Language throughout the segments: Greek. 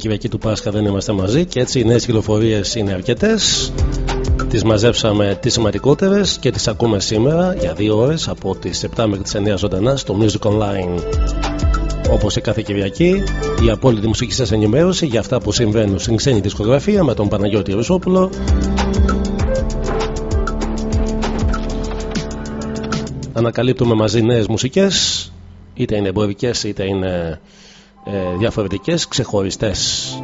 Κυριακή του Πάσχα δεν είμαστε μαζί και έτσι οι νέες κυκλοφορίες είναι αρκετές. Τις μαζέψαμε τις σημαντικότερες και τις ακούμε σήμερα για δύο ώρες από τις 7 μέχρι τις 9 ζωντανά στο Music Online. Όπως σε κάθε Κυριακή, η απόλυτη μουσική σας ενημέρωση για αυτά που συμβαίνουν στην ξένη δισκογραφία με τον Παναγιώτη Ρουσόπουλο. Ανακαλύπτουμε μαζί νέες μουσικές, είτε είναι εμπορικές είτε είναι ε, διαφορετικές, ξεχωριστές.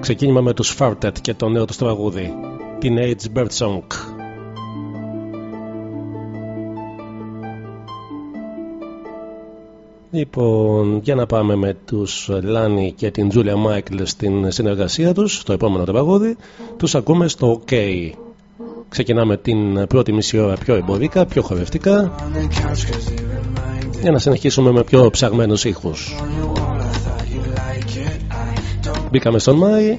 Ξεκίνημα με τους Fartet και το νέο τους τραγούδι Teenage Bird Song. Λοιπόν, για να πάμε με τους Λάνι και την Τζούλια Μάικλ στην συνεργασία τους, το επόμενο τραγούδι, τους ακούμε στο OK. Ξεκινάμε την πρώτη μισή ώρα πιο εμπορικά, πιο χορευτικά για να συνεχίσουμε με πιο ψαγμένους ήχους. Μπήκαμε στον Μάη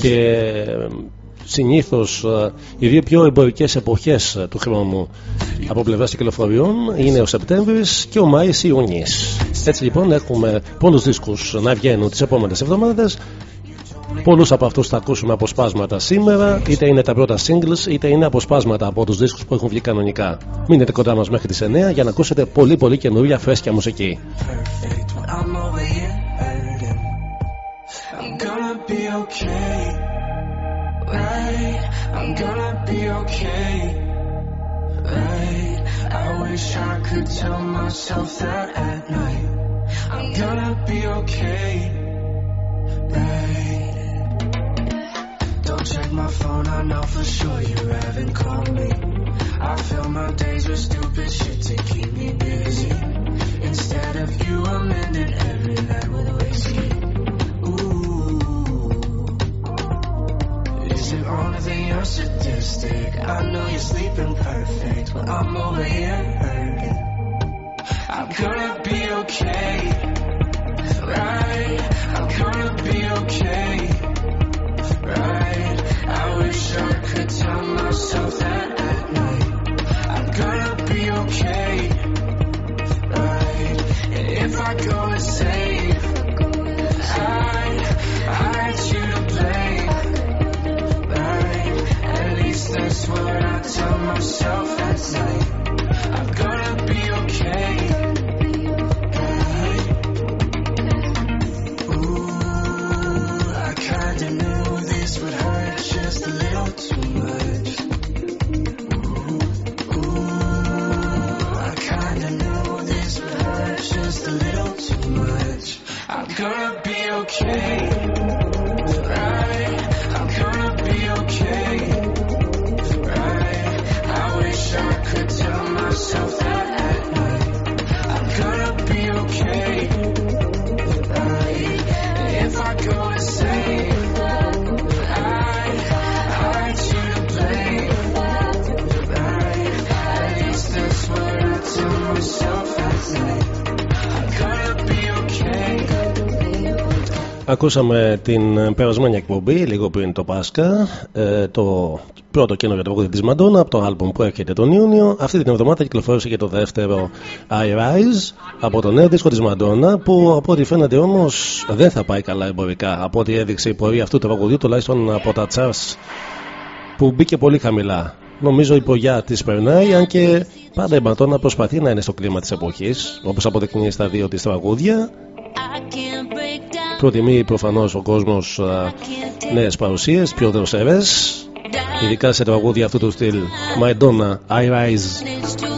και συνήθως ε, οι δύο πιο εμπορικές εποχές ε, του χρόνου από πλευράς κυκλοφοριών είναι ο Σεπτέμβρης και ο Μάης Ιουνής. Έτσι λοιπόν έχουμε πολλούς δίσκους να βγαίνουν τις επόμενες εβδομάδες Πολλούς από αυτούς θα ακούσουμε αποσπάσματα σήμερα, είτε είναι τα πρώτα singles, είτε είναι αποσπάσματα από τους δίσκους που έχουν βγει κανονικά. Μείνετε κοντά μας μέχρι τις 9 για να ακούσετε πολύ πολύ καινούργια φρέσκια μουσική. Don't check my phone, I know for sure you haven't called me. I fill my days with stupid shit to keep me busy. Instead of you, I'm ending every night with whiskey. Ooh. Is it to think you're sadistic? I know you're sleeping perfect, but I'm over here hurting. I'm gonna be okay. Right, I'm gonna be okay I could tell myself that at night. I'm gonna be okay, right. And if I go insane, I, I you to blame, right. At least that's what I tell myself at night. I'm gonna be okay. change. Ακούσαμε την περασμένη εκπομπή λίγο πριν το Πάσχα ε, το πρώτο καινούριο τραγούδι της Μαντόνα από το άλμπουμ που έρχεται τον Ιούνιο. Αυτή την εβδομάδα κυκλοφόρησε και το δεύτερο I Rise από το νέο δίσκο της Μαντόνα που από ό,τι φαίνεται όμως δεν θα πάει καλά εμπορικά από ό,τι έδειξε η πορεία αυτού του τραγουδιού τουλάχιστον από τα charts που μπήκε πολύ χαμηλά. Νομίζω η πογιά της περνάει, αν και πάντα η Μαντόνα προσπαθεί να είναι στο κλίμα της εποχής, όπως αποδεικνύει στα δύο της τραγούδια. Προτιμεί προφανώς ο κόσμος νέες παρουσίες, πιο δροσερέ, ειδικά σε τραγούδια αυτού του στυλ. Madonna, I Rise.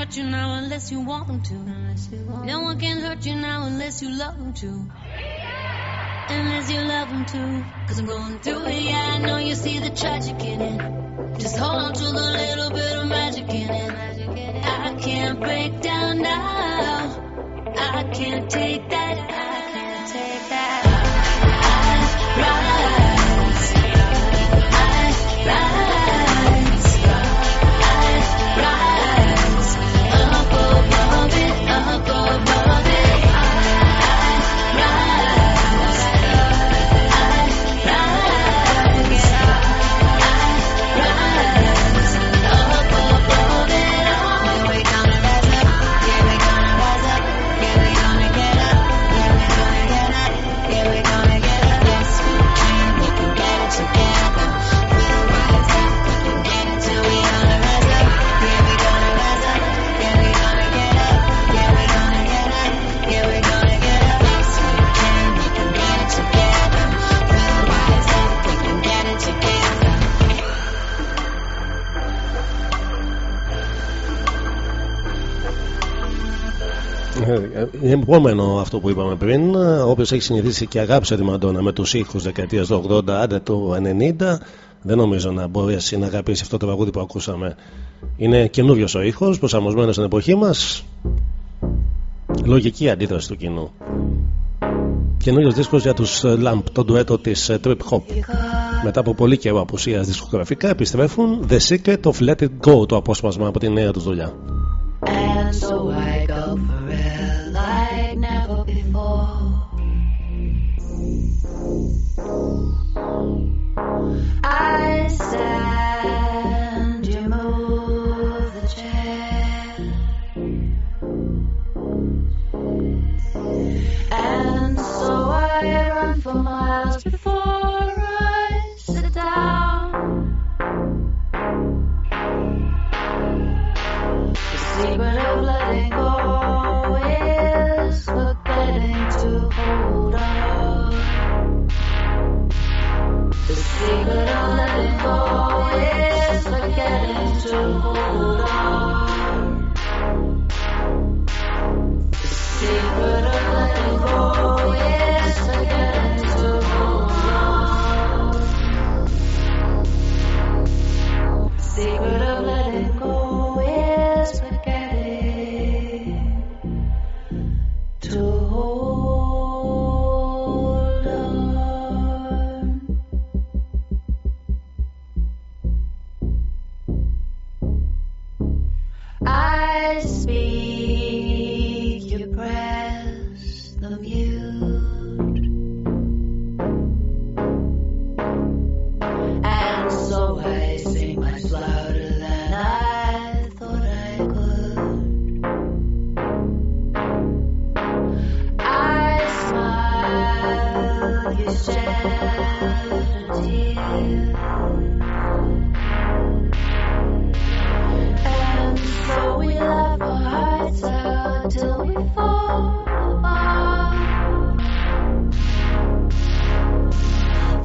Hurt you now unless you want them to. No one can hurt you now unless you love them to. Unless you love them too. Cause I'm going through it, yeah, I know you see the tragic in it. Just hold on to the little bit of magic in it. I can't break down now. I can't take that. I είναι επόμενο αυτό που είπαμε πριν. Όποιος έχει συνηθίσει και αγάπησε τη Μαντόνα με τους ήχους δεκαετίας του 80, άντε του 90, δεν νομίζω να μπορέσει να αγαπήσει αυτό το τραγούδι που ακούσαμε. Είναι καινούριος ο ήχος, προσαρμοσμένος στην εποχή μας. Λογική αντίδραση του κοινού. Καινούριο δίσκος για τους Lamp, το ντουέτο της Trip Hop. Μετά από πολύ καιρό απουσίας δισκογραφικά επιστρέφουν The Secret of Let It Go, το απόσπασμα από τη νέα τους δουλειά. And so I go for it like never before. I stand,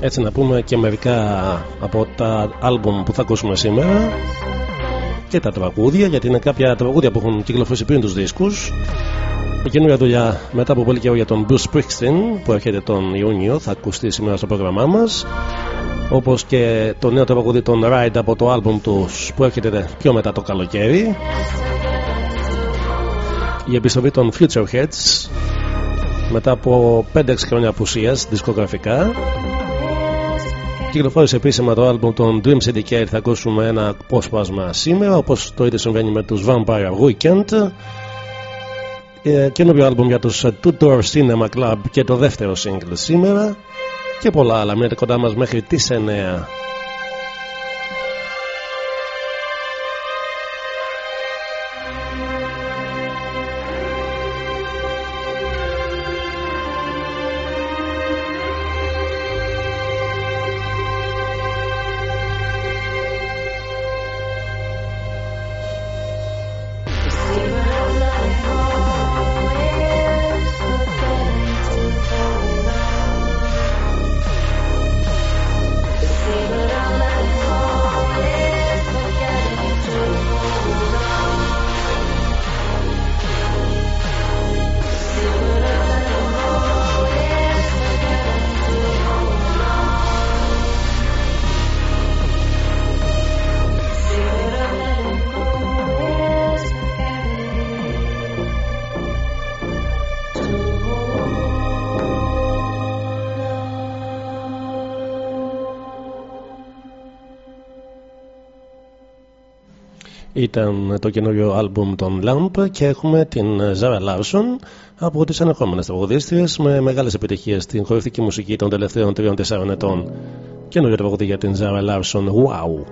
Έτσι να πούμε και μερικά από τα άλμπουμ που θα ακούσουμε σήμερα και τα τραγούδια γιατί είναι κάποια τραγούδια που έχουν κυκλοφορήσει πριν τους δίσκους. Η καινούργια δουλειά μετά από πολύ καιρό για τον Bruce Springsteen που έρχεται τον Ιούνιο θα ακουστεί σήμερα στο πρόγραμμά μας. Όπως και το νέο τραγούδι των Ride από το άλμπουμ τους που έρχεται πιο μετά το καλοκαίρι. Η επιστροφή των Future Heads μετά από 5-6 χρόνια απουσίας δισκογραφικά κυκλοφόρησε επίσημα το άλμπουμ των Dream Syndicate θα ακούσουμε ένα απόσπασμα σήμερα όπως το ίδιο συμβαίνει με τους Vampire Weekend ε, καινούριο άλμπουμ για τους Two Door Cinema Club και το δεύτερο single σήμερα και πολλά άλλα. Μείνετε κοντά μας μέχρι τις 9. Ήταν το καινούριο άλμπουμ των Lamp και έχουμε την Zara Larson από τις ανεχόμενες τραγουδίστριες με μεγάλες επιτυχίες στην χορευτική μουσική των τελευταίων 3-4 ετών. Καινούριο τραγουδί για την Zara Larson, Wow!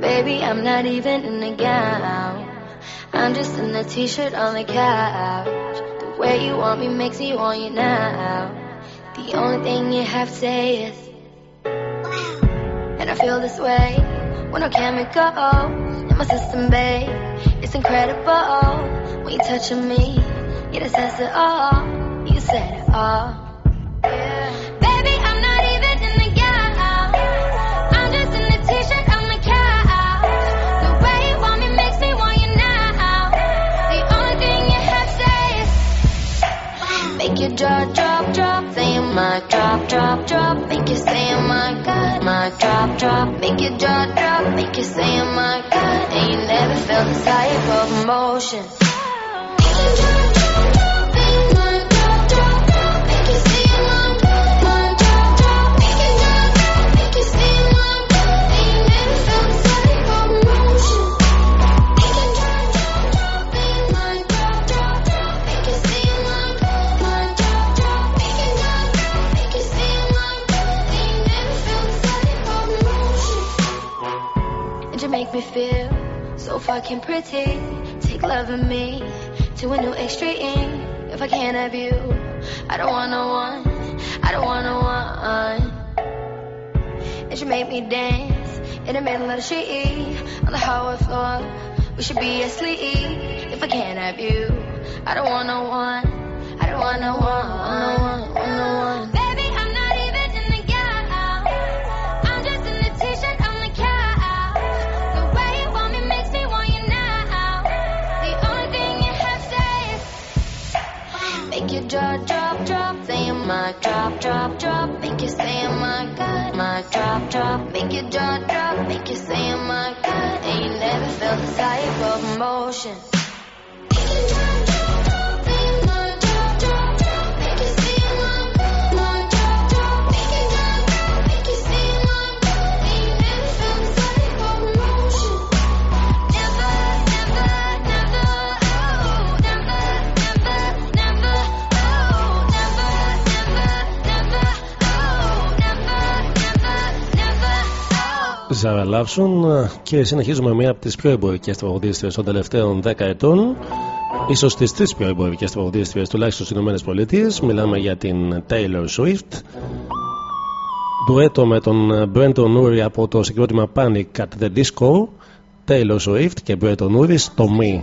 Baby, I'm not even in a gown. I'm just in a t-shirt on the couch. The way you want me makes me want you now. The only thing you have to say is, and I feel this way when no chemicals in my system, babe. It's incredible when you touching me. Yeah, says it all. You said it all. Yeah. Baby, I'm not even in the guy. I'm just in the t-shirt, I'm the cow. The way you want me makes me want you now. The only thing you have to say is Make your jaw drop, drop, my drop, drop, drop. Make you say oh my God, my drop, drop. Make your jaw drop, make you say oh my God. And you never felt this type of emotion. Me feel so fucking pretty. Take love in me to a new extreme. If I can't have you, I don't want no one. I don't want no one. It should make me dance in the middle of the street on the hallway floor. We should be asleep. If I can't have you, I don't want no one. I don't want no one. No one. No one. Drop, drop, make you say oh my god, my drop, drop, make your jaw drop, make you say oh my god, Ain't never felt the type of emotion. Ζάρα Λάψον και συνεχίζουμε μία από τις πιο εμπορικές τραγουδίστριες των τελευταίων 10 ετών. Ίσως τις τρεις πιο εμπορικές τραγουδίστριες τουλάχιστον στις Ηνωμένες Πολιτείες. Μιλάμε για την Taylor Swift. Ντουέτο με τον Brenton Urie από το συγκρότημα Panic at the Disco. Taylor Swift και Brenton Urie στο Me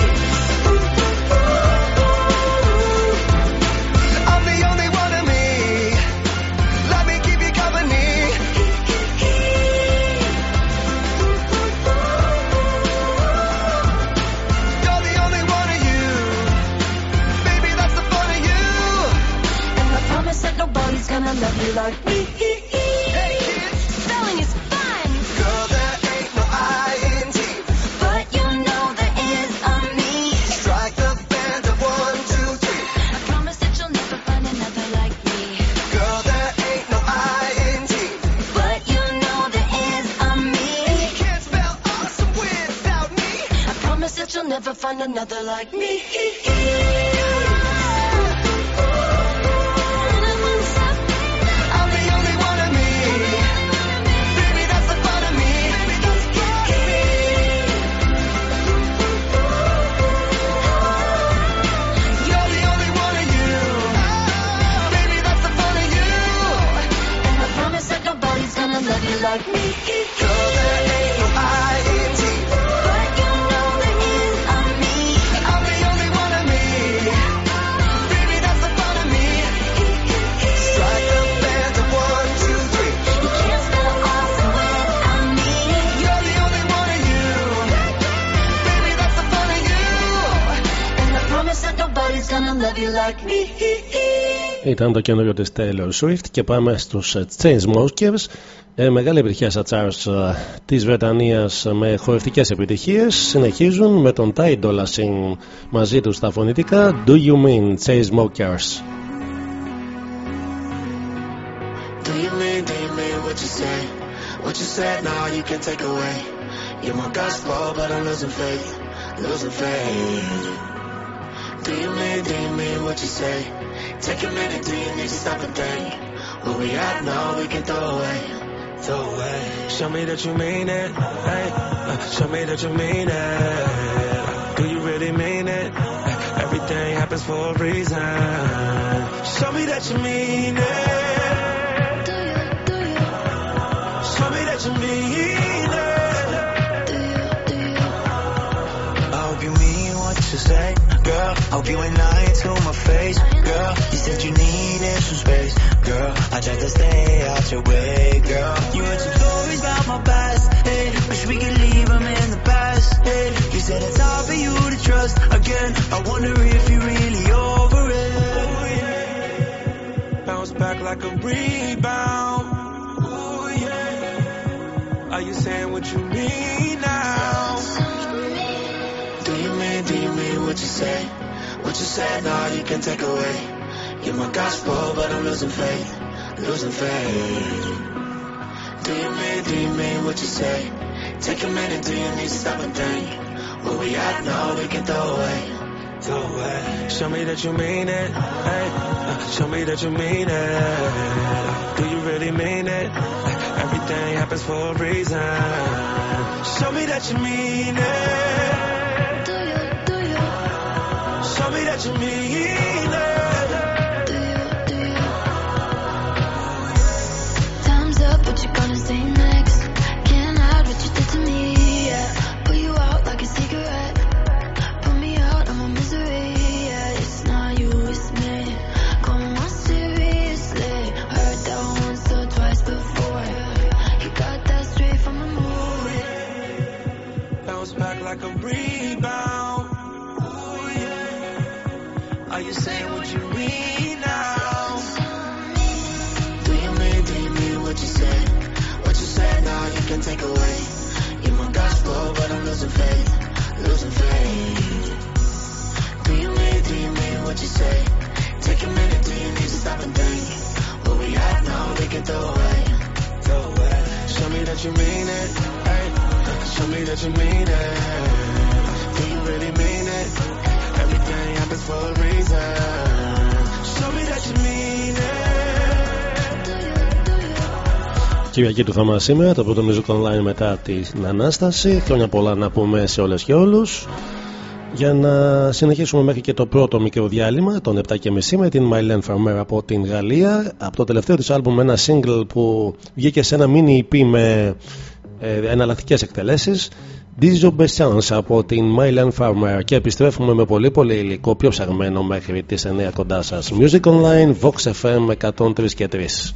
gonna love you like me. Hey spelling is. Girl, there ain't no But you know there is a me. Strike the band one, two, three. I promise that you'll never find another like me. Girl, there ain't no But you know there is a me. Can't spell awesome without me. I promise that you'll never find another like me. Ήταν το καινούριο της τέλειος σούριατ και πάμε στους Τζέινς Μόσκιεβς ε, μεγάλη επιτυχία στα charts ε, της Βρετανίας με χορευτικές επιτυχίες συνεχίζουν με τον Ty Dolla Sign μαζί του στα φωνητικά Do You Mean Chainsmokers Do you mean, do you mean what you say? What you said, now you can take away. You're my gospel, but I'm losing faith, losing faith. Do you mean, do you mean what you say? Take a minute, do you need to stop and think? Where we at now, we can throw away, throw away. Show me that you mean it, hey. Show me that you mean it. Do you really mean it? Everything happens for a reason. Show me that you mean it. Do you, do you, Show me that you mean it. do you, do you? I hope you mean what you say, girl. Hope you ain't lying to my face, girl. You said you needed some space, girl. I tried to stay out your way, girl. You heard some stories about my past, hey. Wish we could leave them in the past, hey. You said it's hard for you to trust again. I wonder if you're really over it. Bounce back like a rebound. Ooh, yeah. Are you saying what you mean now? Do you mean, do you mean what you say? What you said, now you can take away. You're my gospel, but I'm losing faith, losing faith. Do you mean, do you mean what you say? Take a minute, do you need to stop and think? Where we at now, we can throw away, throw away. Show me that you mean it, hey. Show me that you mean it. Do you really mean it? Everything happens for a reason. Show me that you mean it. Do you, do you, Show me that you mean it. Faith, losing faith. Do you mean, do you mean what you say? Take a minute, do you need to stop and think? Where we at now, we can throw away, throw away. Show me that you mean it, hey. Show me that you mean it. Do you really mean it? Everything happens for a reason. Show me that you mean it. Κυριακή του Θωμά σήμερα, το πρώτο Music Online μετά την Ανάσταση. Χρόνια πολλά να πούμε σε όλες και όλους. Για να συνεχίσουμε μέχρι και το πρώτο μικρό διάλειμμα, τον 7.30 με την Mylene Farmer από την Γαλλία. Από το τελευταίο της άλμπουμ ένα single που βγήκε σε ένα mini EP με ε, εναλλακτικές εκτελέσεις. Disobedience από την Mylene Farmer και επιστρέφουμε με πολύ πολύ υλικό πιο ψαγμένο μέχρι τις 9 κοντά σας. Music Online, Vox FM 103 και 3.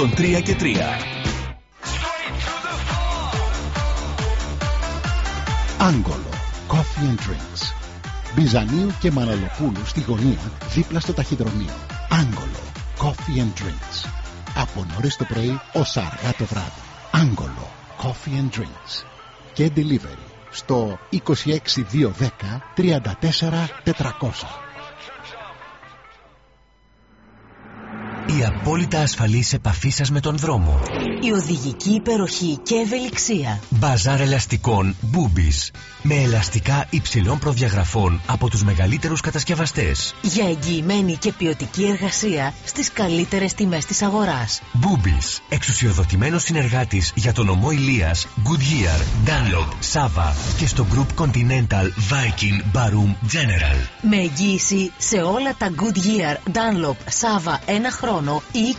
103 και 3. Άγγολο. Coffee and Drinks. Μπιζανίου και Μαναλοπούλου στη γωνία δίπλα στο ταχυδρομείο. Άγγολο. Coffee and Drinks. Από νωρίς το πρωί ως αργά το βράδυ. Άγγολο. Coffee and Drinks. Και delivery στο 26210 34 400. Η απόλυτα ασφαλής επαφή σας με τον δρόμο. Η οδηγική υπεροχή και ευελιξία. Μπαζάρ ελαστικών Boobies. Με ελαστικά υψηλών προδιαγραφών από τους μεγαλύτερους κατασκευαστές. Για εγγυημένη και ποιοτική εργασία στις καλύτερες τιμές της αγοράς. Boobies. Εξουσιοδοτημένος συνεργάτης για τον ομό Ηλίας, Goodyear, Dunlop, Sava και στο Group Continental, Viking, Barum, General. Με εγγύηση σε όλα τα Goodyear, Dunlop, Sava ένα χρόνο ή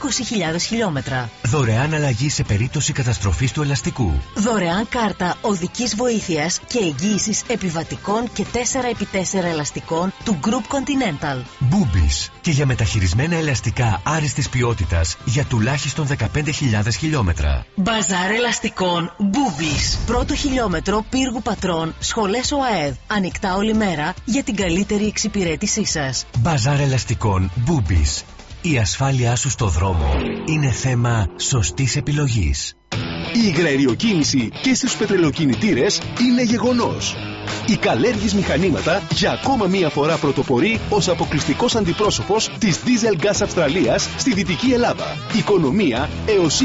20.000 χιλιόμετρα. Δωρεάν αλλαγή σε περίπτωση καταστροφής του ελαστικού. Δωρεάν κάρτα οδικής βοήθειας και εγγύησης επιβατικών και 4x4 ελαστικών του Group Continental. Boobies. Και για μεταχειρισμένα ελαστικά άριστης ποιότητας για τουλάχιστον 15.000 χιλιόμετρα. Μπαζάρ ελαστικών Boobies. Πρώτο χιλιόμετρο πύργου πατρών, σχολές ΟΑΕΔ. Ανοιχτά όλη μέρα για την καλύτερη εξυπηρέτησή σας. Μπαζάρ ελαστικών Boobies. Η ασφάλειά σου στο δρόμο είναι θέμα σωστής επιλογής. Η υγραεριοκίνηση και στους πετρελοκινητήρες είναι γεγονός. Η Καλέργης Μηχανήματα για ακόμα μία φορά πρωτοπορεί ως αποκλειστικός αντιπρόσωπος της Diesel Gas Αυστραλίας στη Δυτική Ελλάδα. Οικονομία έως 20%.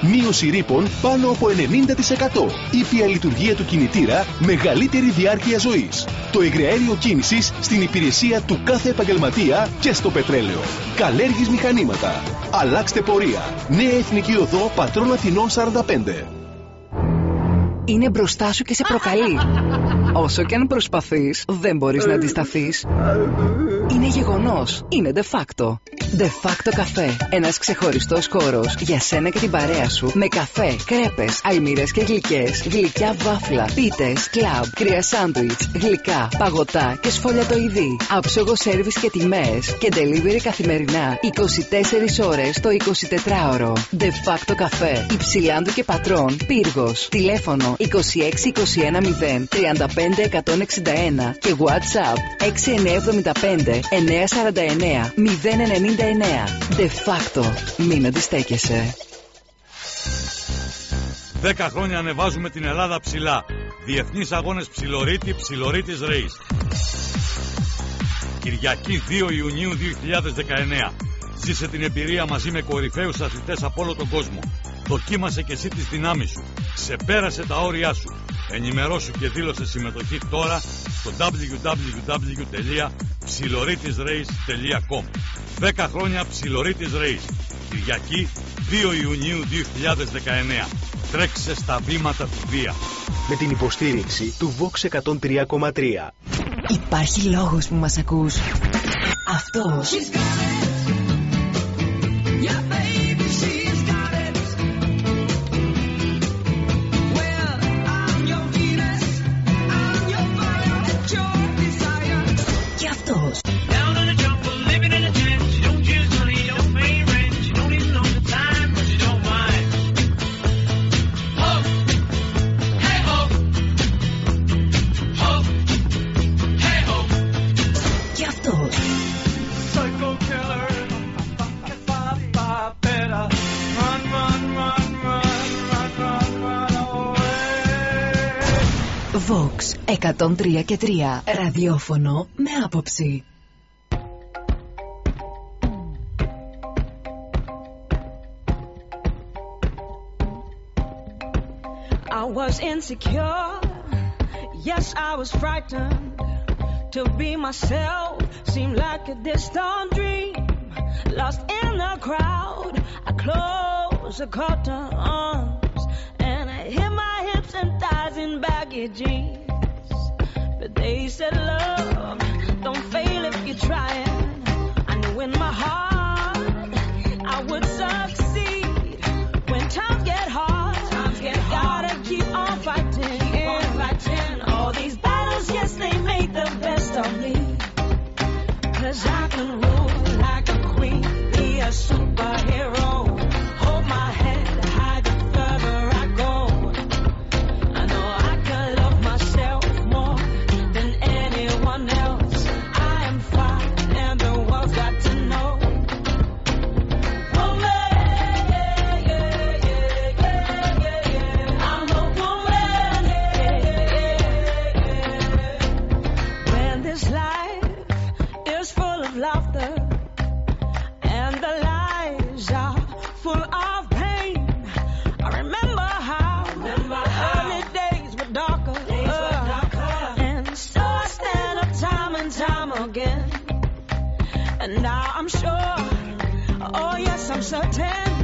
Μείωση ρήπων πάνω από 90%. Ήπια λειτουργία του κινητήρα, μεγαλύτερη διάρκεια ζωής. Το υγραέριο κίνησης στην υπηρεσία του κάθε επαγγελματία και στο πετρέλαιο. Καλέργης Μηχανήματα. Αλλάξτε πορεία. Νέα Εθνική Οδό Πατρών Αθηνών 45 είναι μπροστά σου και σε προκαλεί. Όσο και αν προσπαθείς, δεν μπορείς να αντισταθείς. Είναι γεγονός. Είναι de facto. De facto καφέ. Ένας ξεχωριστός χώρος για σένα και την παρέα σου. Με καφέ, κρέπες, αλμύρες και γλυκές, γλυκιά βάφλα, πίτες, κλαμπ, κρύα σάντουιτς, γλυκά, παγωτά και σφολιατοειδή. Άψογο σερβις και τιμές και delivery καθημερινά 24 ώρες το 24ωρο. De facto καφέ. Υψηλάντου και πατρών. Πύργος. Τηλέφωνο 26 21 0 35 161 και WhatsApp 6975 949 099. De facto. Μην αντιστέκεσαι. 10 χρόνια ανεβάζουμε την Ελλάδα ψηλά. Διεθνείς αγώνες ψιλορίτη, ψιλορίτης Race. Κυριακή 2 Ιουνίου 2019. Ζήσε την εμπειρία μαζί με κορυφαίους αθλητές από όλο τον κόσμο. Δοκίμασε και εσύ τις δυνάμεις σου. Ξεπέρασε τα όρια σου. Ενημερώσου και δήλωσε συμμετοχή τώρα στο www.ψιλορίτισrace.com 10 χρόνια Ψιλορίτης Race. Κυριακή 2 Ιουνίου 2019. Τρέξε στα βήματα του Δία. Με την υποστήριξη του Vox 103,3. Υπάρχει λόγος που μας ακούς. Αυτός. Vox 103 και 3 Ραδιόφωνο με άποψη I was insecure Yes, I was frightened To be myself Seemed like a distant dream Lost in the crowd I closed the curtains your jeans. But they said, love, don't fail if you're trying. I knew in my heart I would succeed. When times get hard, times get hard. gotta keep on fighting. Keep on fighting. All these battles, yes, they make the best of me. Cause I can rule like a queen, be a superhero. I'm so.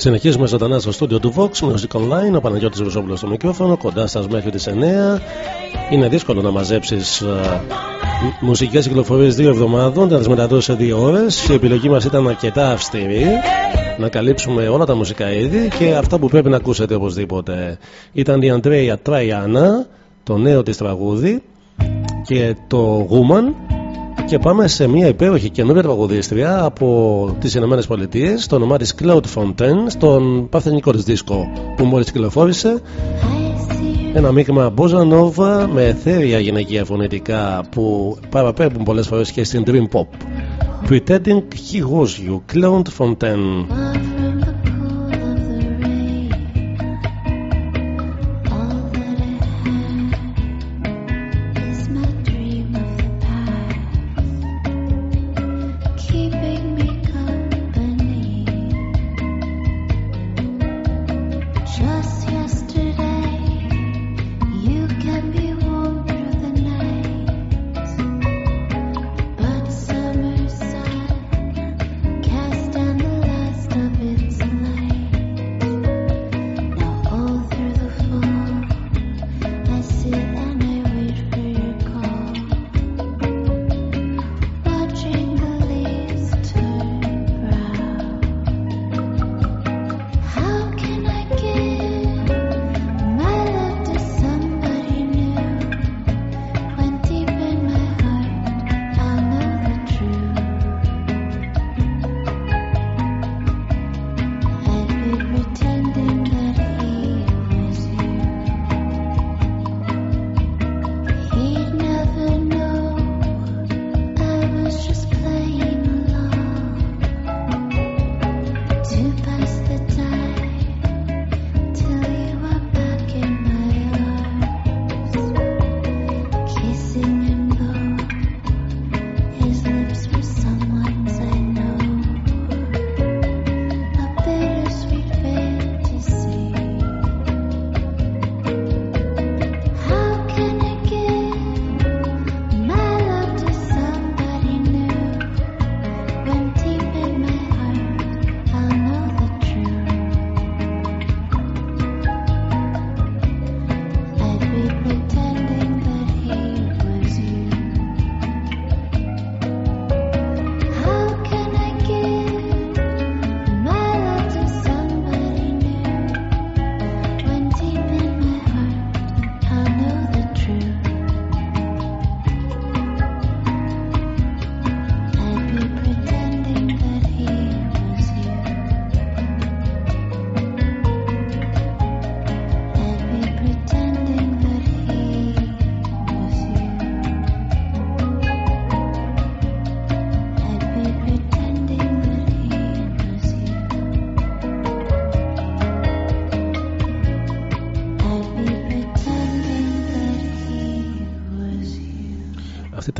Συνεχίζουμε ζωντανά στο στούντιο του Vox Music Online. Ο Παναγιώτης Βουσόπουλος στο μικρόφωνο, κοντά σας μέχρι τις 9. Είναι δύσκολο να μαζέψεις ε, μουσικές κυκλοφορίες δύο εβδομάδων, να τις μεταδώσεις σε δύο ώρες. Η επιλογή μας ήταν αρκετά αυστηρή. Να καλύψουμε όλα τα μουσικά είδη και αυτά που πρέπει να ακούσετε οπωσδήποτε. Ήταν η Αντρέια Τραϊάννα, το νέο της τραγούδι και το Woman και πάμε σε μια υπέροχη καινούργια τραγουδίστρια από τις Ηνωμένες Πολιτείες το όνομά της Cloud Fontaine στον παρθενικό της δίσκο που μόλις κυκλοφόρησε. Ένα μείγμα Bossa Nova με εθέρια γυναικεία φωνητικά που παραπέμπουν πολλές φορές και στην Dream Pop. Pretending He Was You Cloud Fontaine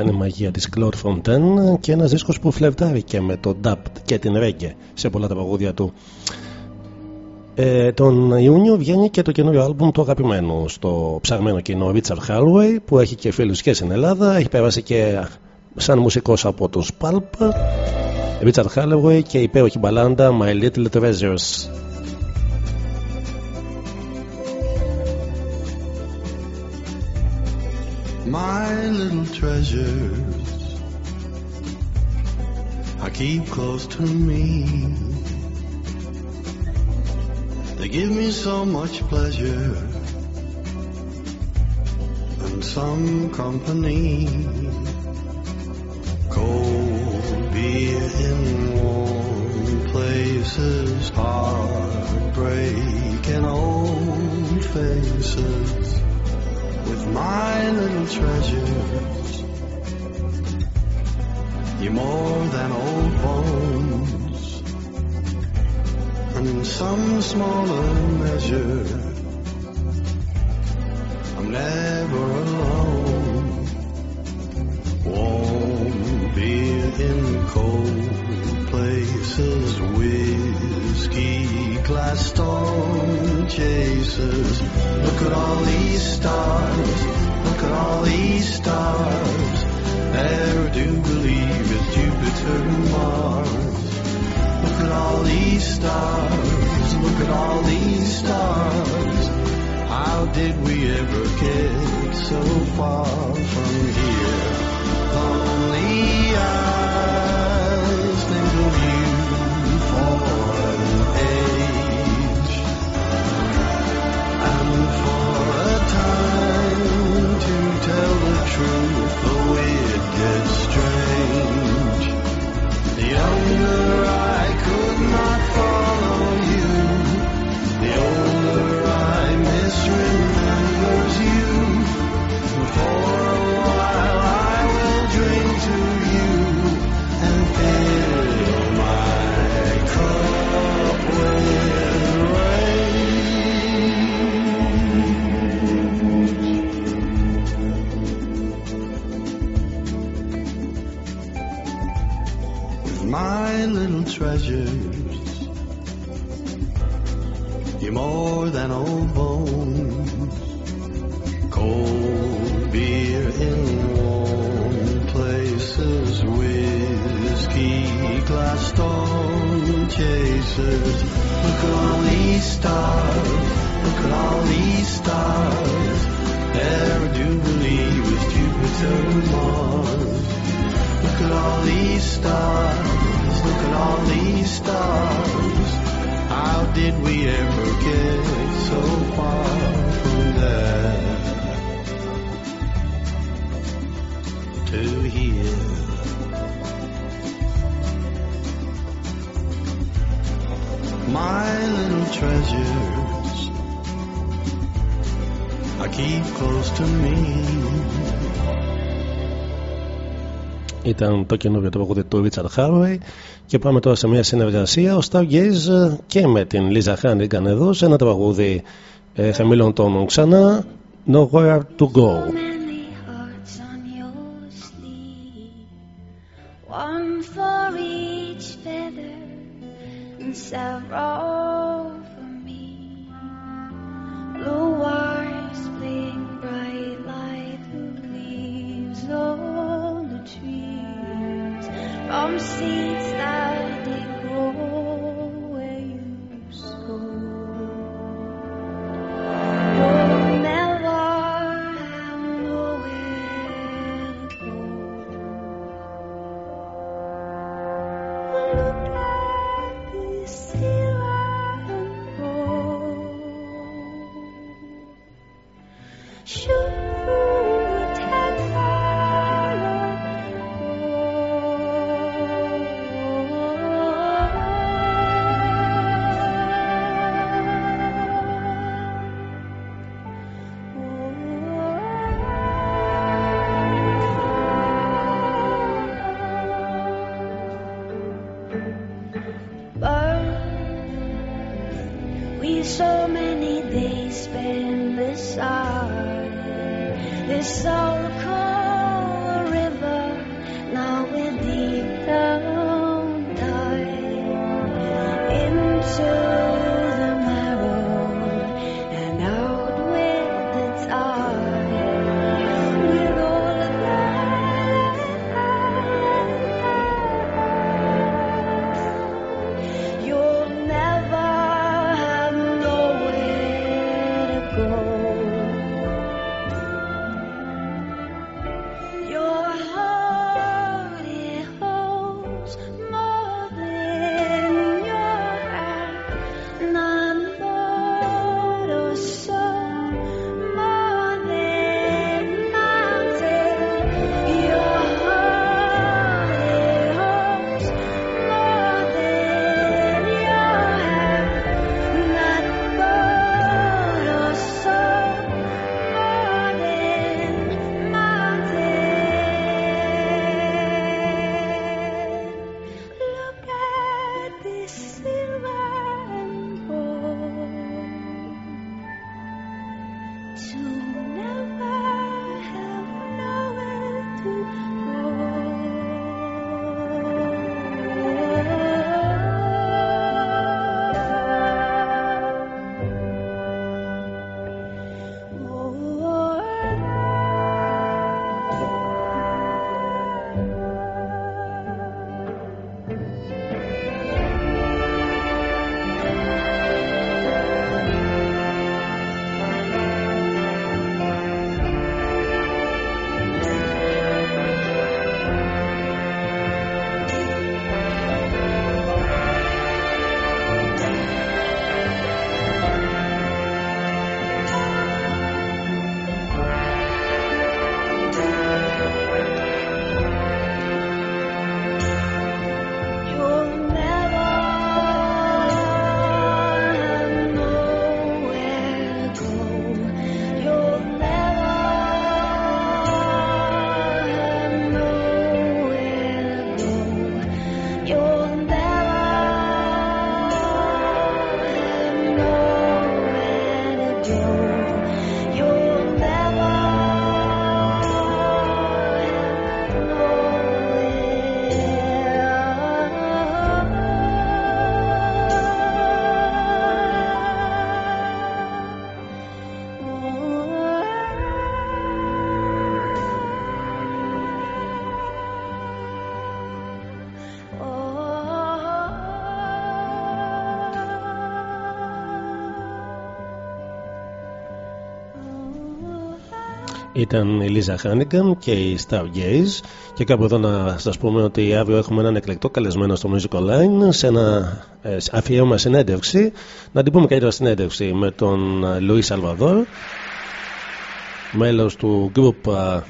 ήταν η μαγεία της Claude Fontaine και ένας δίσκος που φλερτάρει και με το dub και την reggae σε πολλά τα παγούδια του. Ε, τον Ιούνιο βγαίνει και το καινούριο άλμπουμ του αγαπημένου στο ψαγμένο κοινό Richard Hallway που έχει και φίλους και στην Ελλάδα έχει περάσει και σαν μουσικός από τους Pulp Richard Hallway και η υπέροχη μπαλάντα My Little Treasures My little treasures I keep close to me. They give me so much pleasure and some company. Cold beer in warm places, heartbreak and old faces. With my little treasures, you're more than old bones, and in some smaller measure, I'm never alone. Warm beer in cold places, whiskey glass storm chasers. Look at all these stars, look at all these stars. Never do believe it's Jupiter and Mars. Look at all these stars, look at all these stars. How did we ever get so far from here? Lonely eyes think of you for an age, tell the truth, though it gets strange. The younger I could not follow you, the older I misremembers you. For a while I will drink to you and fill my cup treasures, you're more than old bones. Cold beer in warm places, whiskey glass storm chasers. Look at all these stars, look at all these stars. Never do believe it's Jupiter and Mars. Look at all these stars, look at all these stars. How did we ever get so far from there to here? My little treasures I keep close to me. ήταν το καινούργιο τραγούδι του Richard Harvey. Και πάμε τώρα σε μια συνεργασία. Ο Stargaze ε, και με την Λίζα Χάνιγκαν εδώ σε ένα τραγούδι ε, χαμηλών τόνων ξανά. Nowhere to go. From seeds that we so many days spent beside. This so cold Ήταν η Λίζα Χάνιγκαν και η Stargaze και κάπου εδώ να σας πούμε ότι αύριο έχουμε έναν εκλεκτό καλεσμένο στο Music Online σε ένα ε, αφιέρωμα συνέντευξη. Να την πούμε καλύτερα συνέντευξη με τον Λουίς Σαλβαδόρ μέλος του group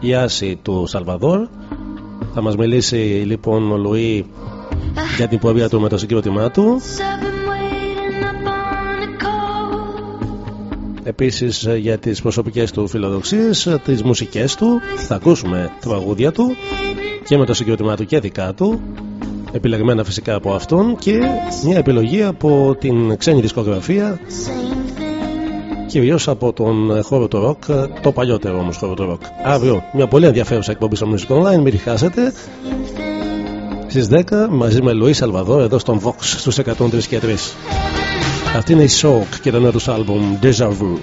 Ιάση του Σαλβαδόρ. Θα μας μιλήσει λοιπόν ο Λουί για την πορεία του με το συγκρότημά του επίσης για τις προσωπικές του φιλοδοξίες τις μουσικές του θα ακούσουμε τραγούδια του και με το συγκρότημά του και δικά του επιλεγμένα φυσικά από αυτόν και μια επιλογή από την ξένη δισκογραφία κυρίως από τον χώρο του ροκ, το παλιότερο όμως χώρο του ροκ. Αύριο μια πολύ ενδιαφέρουσα εκπομπή στο Music Online, μην τη χάσετε. Στις 10 μαζί με Λουίς Σαλβαδόρ εδώ στον Vox στους 103 και 3. Αυτή είναι η Shock και το νέο τους άλμπουμ Deja Vu.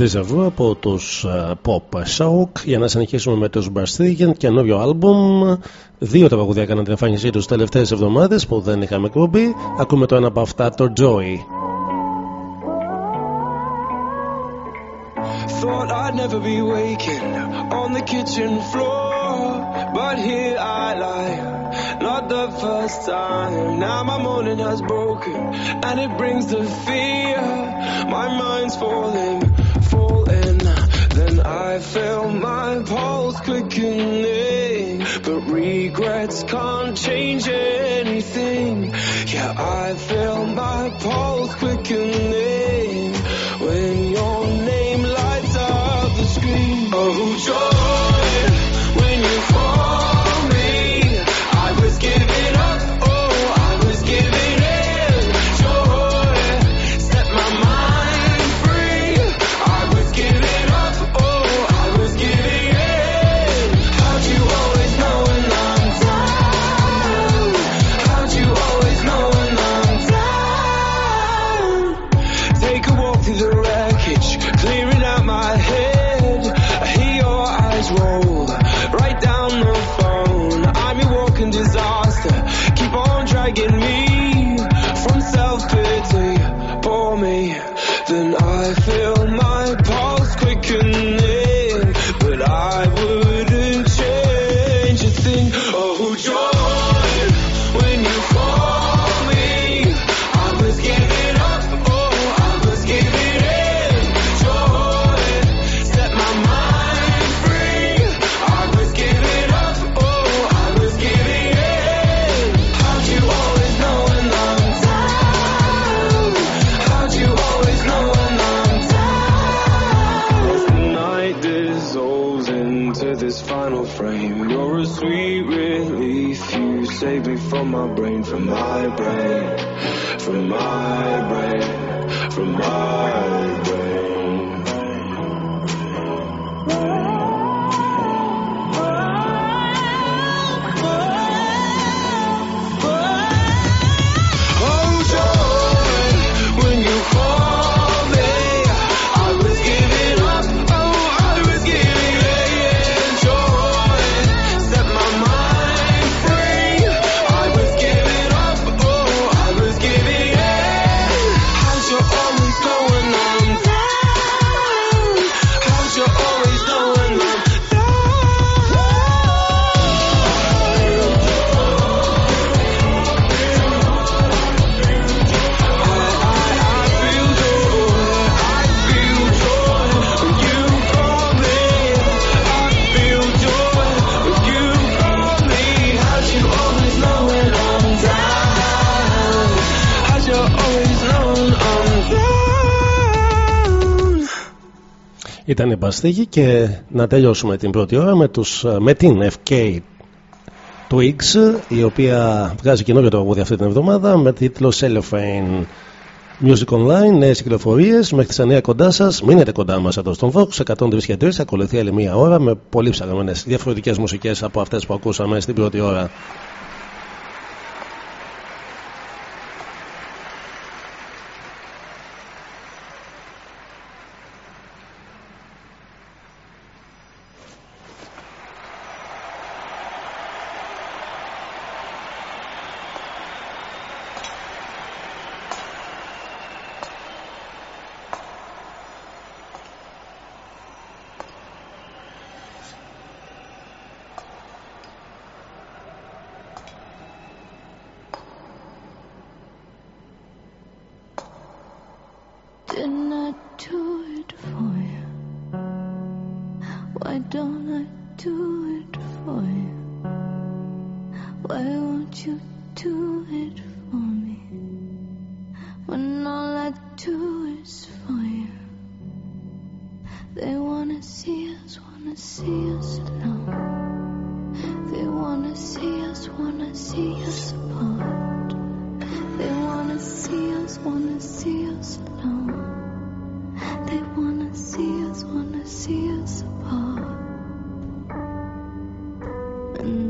Deservoir από τους ε, Pop Shock. Για να συνεχίσουμε με τους και καινούριο άλμπουμ. Δύο τα παγκούδια έκαναν την εμφάνισή τους τελευταίες εβδομάδες που δεν είχαμε κουμπί. Ακούμε το ένα από αυτά, το Joy. falling. Then I feel my pulse quickening. But regrets can't change anything. Yeah, I feel my pulse quickening. When ήταν η Μπαστίγη και να τελειώσουμε την πρώτη ώρα με, τους, ε, με την FK Twigs η οποία βγάζει καινούργιο τραγούδι αυτή την εβδομάδα με τίτλο Cellophane Music Online, νέες κυκλοφορίες. Μέχρι τις 9 κοντά σας, μείνετε κοντά μας εδώ στον Vox 103 και Ακολουθεί άλλη μία ώρα με πολύ ψαγμένες διαφορετικές μουσικές από αυτές που ακούσαμε στην πρώτη ώρα. and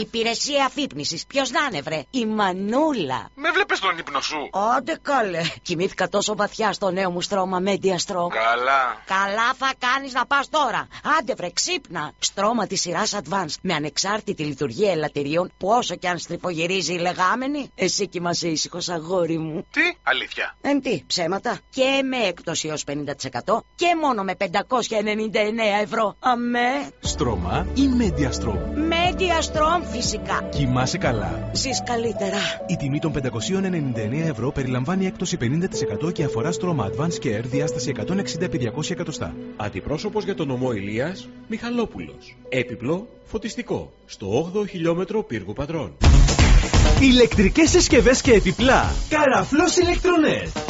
Υπηρεσία αφύπνισης. Ποιος να είναι, βρε; Η Μανούλα. Με βλέπεις τον ύπνο σου; Άντε καλέ. Κοιμήθηκα τόσο βαθιά στο νέο μου στρώμα Media Strom. Καλά. Καλά θα κάνεις να πας τώρα. Άντε βρε ξύπνα. Στρώμα της σειράς Advance με ανεξάρτητη λειτουργία ελαττηρίων που όσο κι αν στριφογυρίζει η λεγάμενη, εσύ κοιμάσαι ήσυχος αγόρι μου. Τι, αλήθεια. Εν τι, ψέματα. Και με έκπτωση έως 50% και μόνο με 599 ευρώ. Αμέ. Στρώμα ή Mediastrom. Media Strom φυσικά. Κοιμάσαι καλά. Ζεις καλύτερα. Η τιμή των 599 ευρώ περιλαμβάνει έκπτωση 50% και αφορά στρώμα Advanced Care διάσταση 160x200 εκατοστά. Αντιπρόσωπος για τον νομό Ηλίας, Μιχαλόπουλος. Έπιπλο, φωτιστικό. Στο 8ο χιλιόμετρο πύργου πατρών. Ηλεκτρικές συσκευές και επιπλά. Καραφλός ηλεκτρονέτ.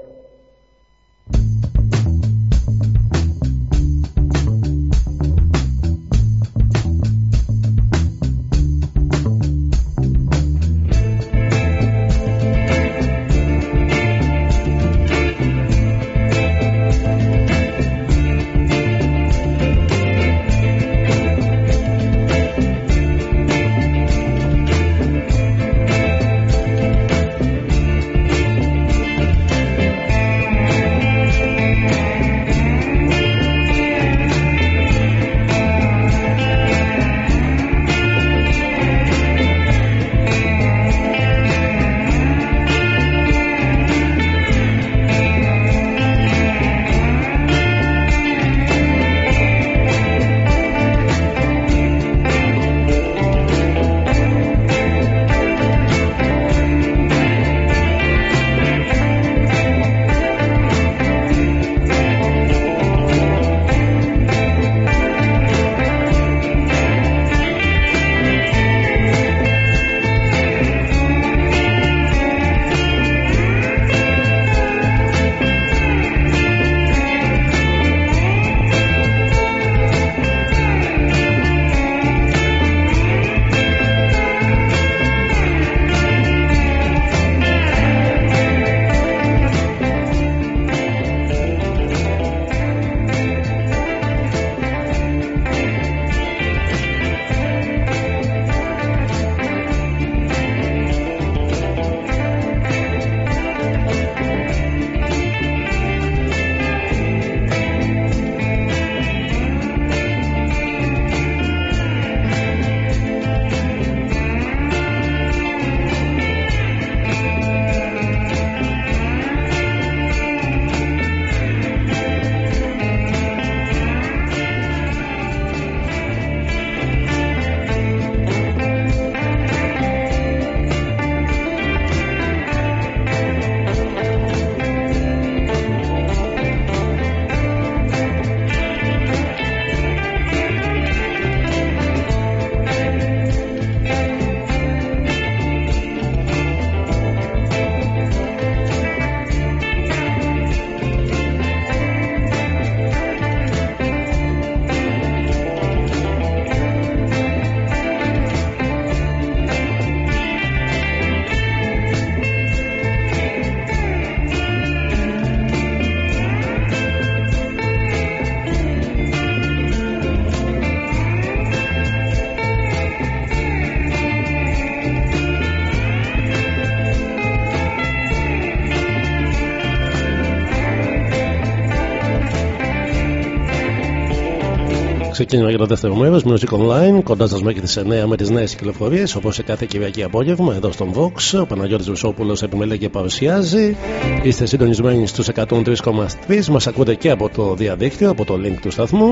Ξεκίνημα για το δεύτερο μέρος. Music Online, κοντά σας μέχρι τις 9 με τις νέες κυκλοφορίες. Όπως σε κάθε Κυριακή απόγευμα, εδώ στον Vox. Ο Παναγιώτης Βουσόπουλος επιμελεί και παρουσιάζει. Είστε συντονισμένοι στους 103,3. Μας ακούτε και από το διαδίκτυο, από το link του σταθμού.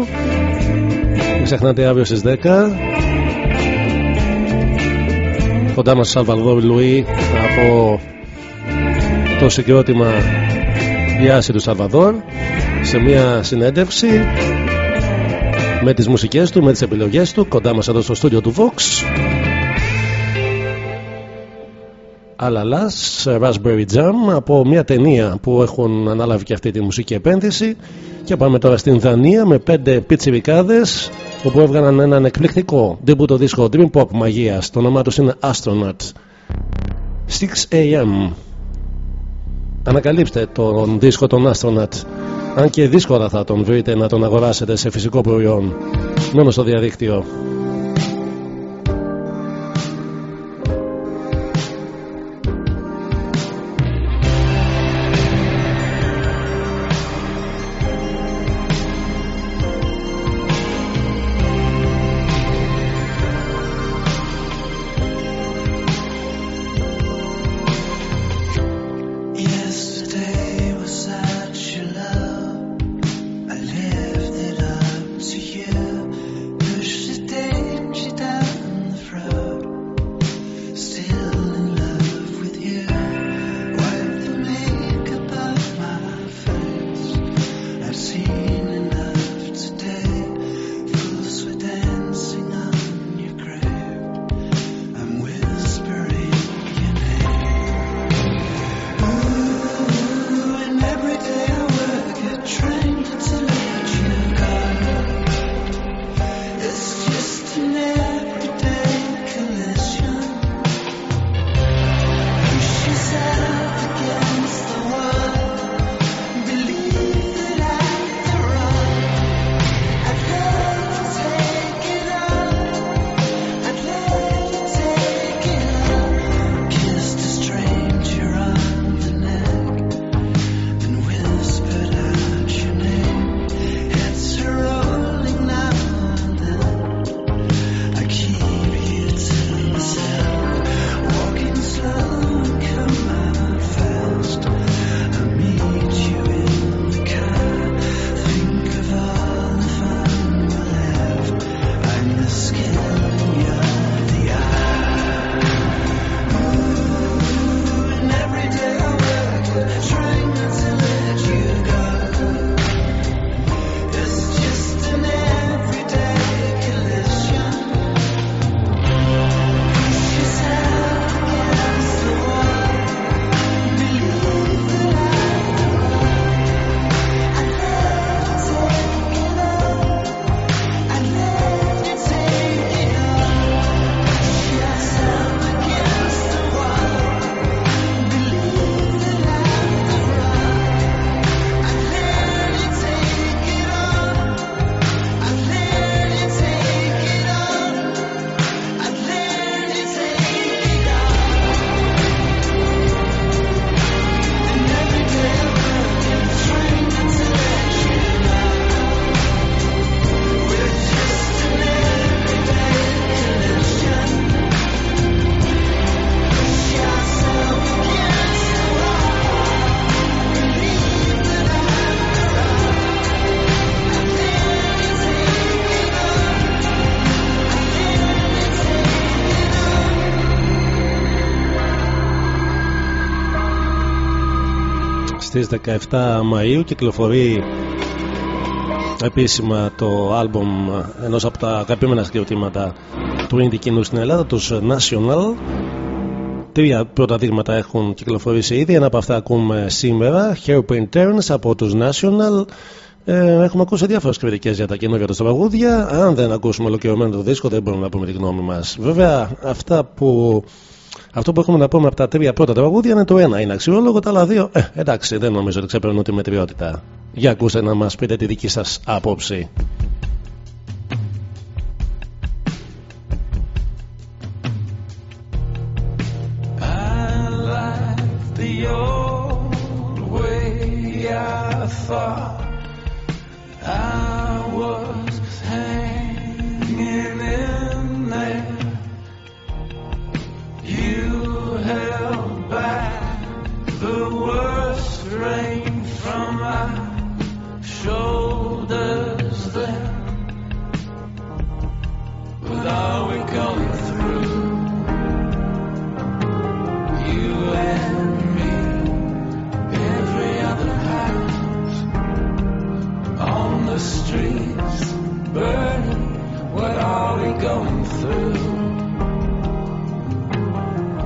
Μην ξεχνάτε αύριο στις 10. Κοντά μας Σαλβαδόρ Λουί από το συγκρότημα Διάση του Σαλβαδόρ σε μια συνέντευξη με τις μουσικές του, με τις επιλογές του κοντά μας εδώ στο στούντιο του Vox. Αλαλάς, Raspberry Jam από μια ταινία που έχουν ανάλαβει και αυτή τη μουσική επένδυση. Και πάμε τώρα στην Δανία με πέντε πιτσιρικάδες όπου έβγαλαν έναν εκπληκτικό το δίσκο Dream Pop μαγείας. Το όνομά τους είναι Astronaut. 6am Ανακαλύψτε τον δίσκο των Astronaut αν και δύσκολα θα τον βρείτε να τον αγοράσετε σε φυσικό προϊόν. Μόνο στο διαδίκτυο 17 Μαΐου κυκλοφορεί επίσημα το άλμπομ ενός από τα αγαπημένα συγκροτήματα του indie κοινού στην Ελλάδα, τους National. Τρία πρώτα δείγματα έχουν κυκλοφορήσει ήδη, ένα από αυτά ακούμε σήμερα, Hairpin Turns από τους National. Ε, έχουμε ακούσει διάφορες κριτικές για τα καινούργια τους τραγούδια. Αν δεν ακούσουμε ολοκληρωμένο το δίσκο, δεν μπορούμε να πούμε τη γνώμη μας. Βέβαια, αυτά που, αυτό που έχουμε να πούμε από τα τρία πρώτα τραγούδια είναι το ένα είναι αξιόλογο, τα άλλα δύο, ε, εντάξει, δεν νομίζω ότι ξεπερνούν τη μετριότητα. Για ακούστε να μας πείτε τη δική σας άποψη. I like the old way I thought I was the worst rain from my shoulders then. But are we going through? You and me, every other house on the streets burning. What are we going through?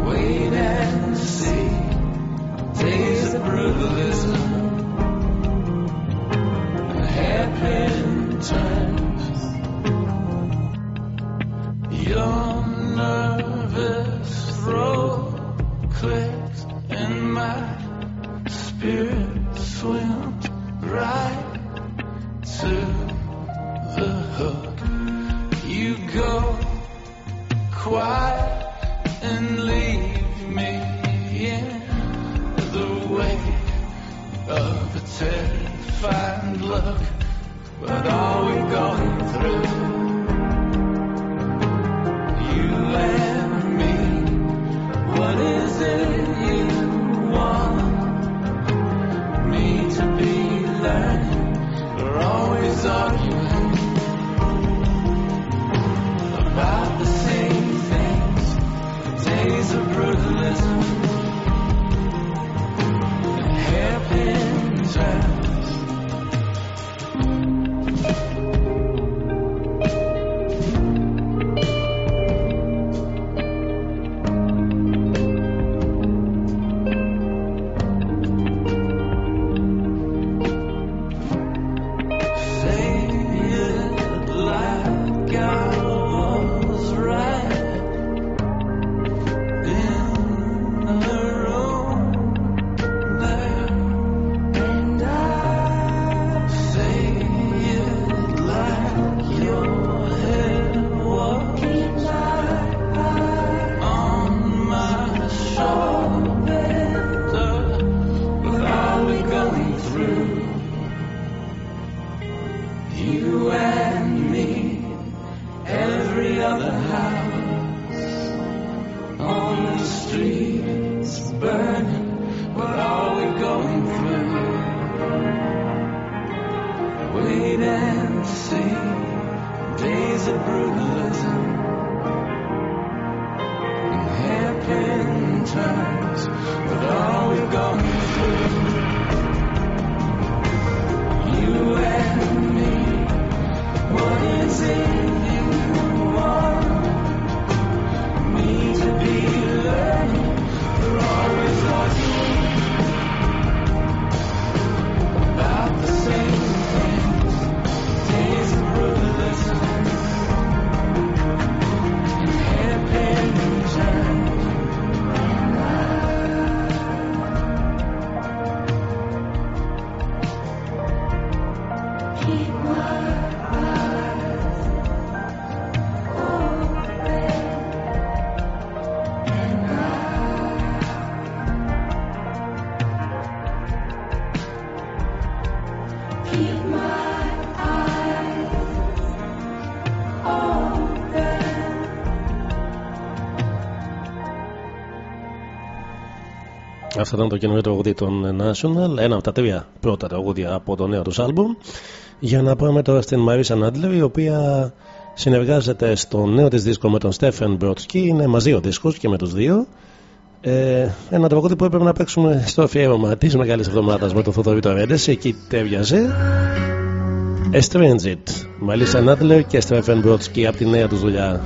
Wait quiet and leave me in the wake of a terrified look. What are we going through? You and me. What is it you want me to be learning? We're always arguing αυτό ήταν το καινούριο τραγούδι των National, ένα από τα τρία πρώτα τραγούδια από το νέο τους άλμπουμ. Για να πάμε τώρα στην Marisa Νάντλερ, η οποία συνεργάζεται στο νέο της δίσκο με τον Στέφεν Μπροτσκι. Είναι μαζί ο δίσκος και με τους δύο. Ε, ένα τραγούδι που έπρεπε να παίξουμε στο αφιέρωμα της Μεγάλης Εβδομάδα με τον Θοδωρή Τωρέντες. Εκεί τέριαζε. Estrange It. Μαλίσσα Νάντλερ και Στέφεν Μπροτσκι από τη νέα τους δουλειά.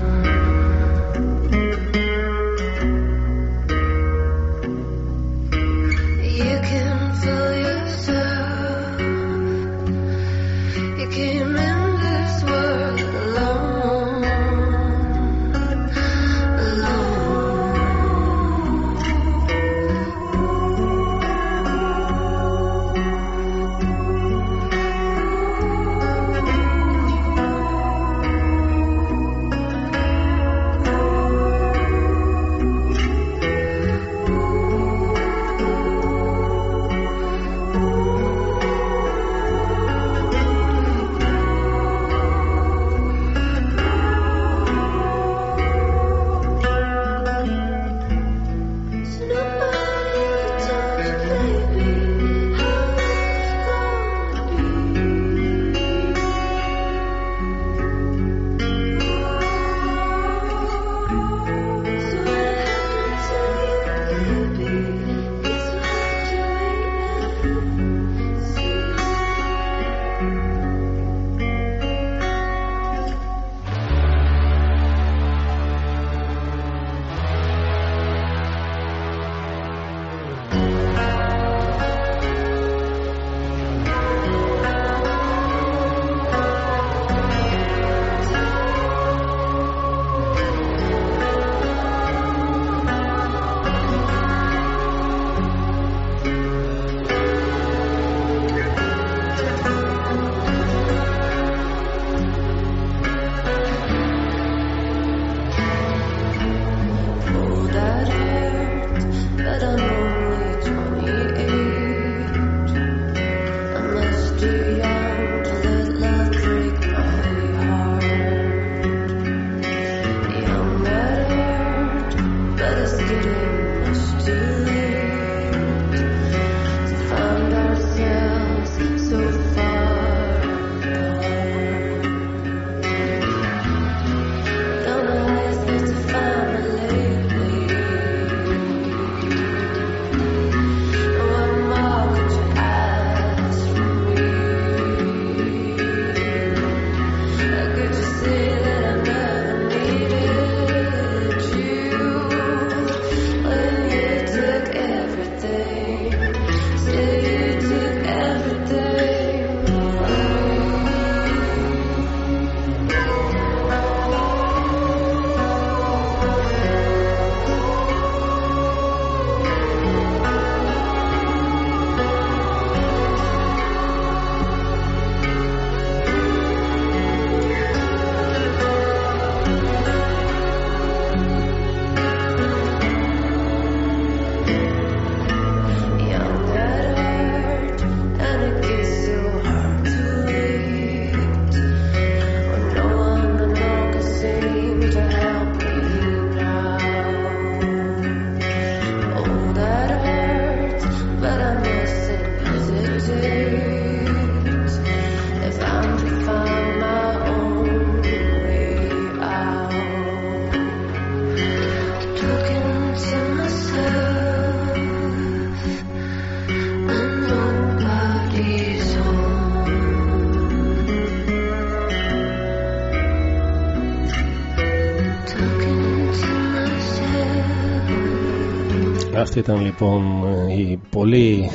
Αυτή ήταν λοιπόν η πολύ,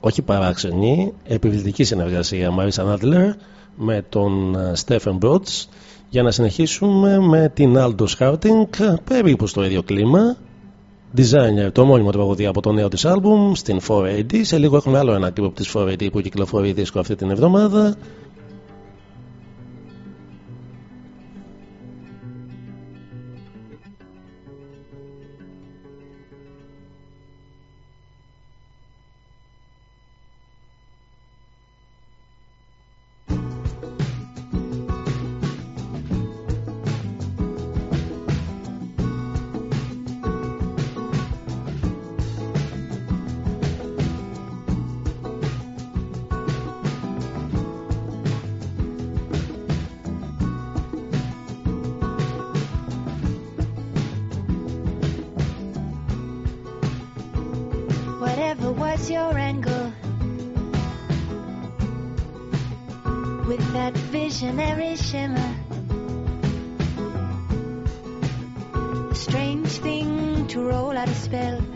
όχι παράξενη, επιβλητική συνεργασία Μαρίσα Νάντλερ με τον ε, Στέφεν Μπρότς. Για να συνεχίσουμε με την Aldo Harting περίπου στο ίδιο κλίμα. Designer, το μόνιμο τραγωδία από το νέο της άλμπουμ στην 4AD σε λίγο έχουμε άλλο ένα τύπο της 4AD που κυκλοφορεί δίσκο αυτή την εβδομάδα. Was your angle. With that visionary shimmer. A strange thing to roll out a spell.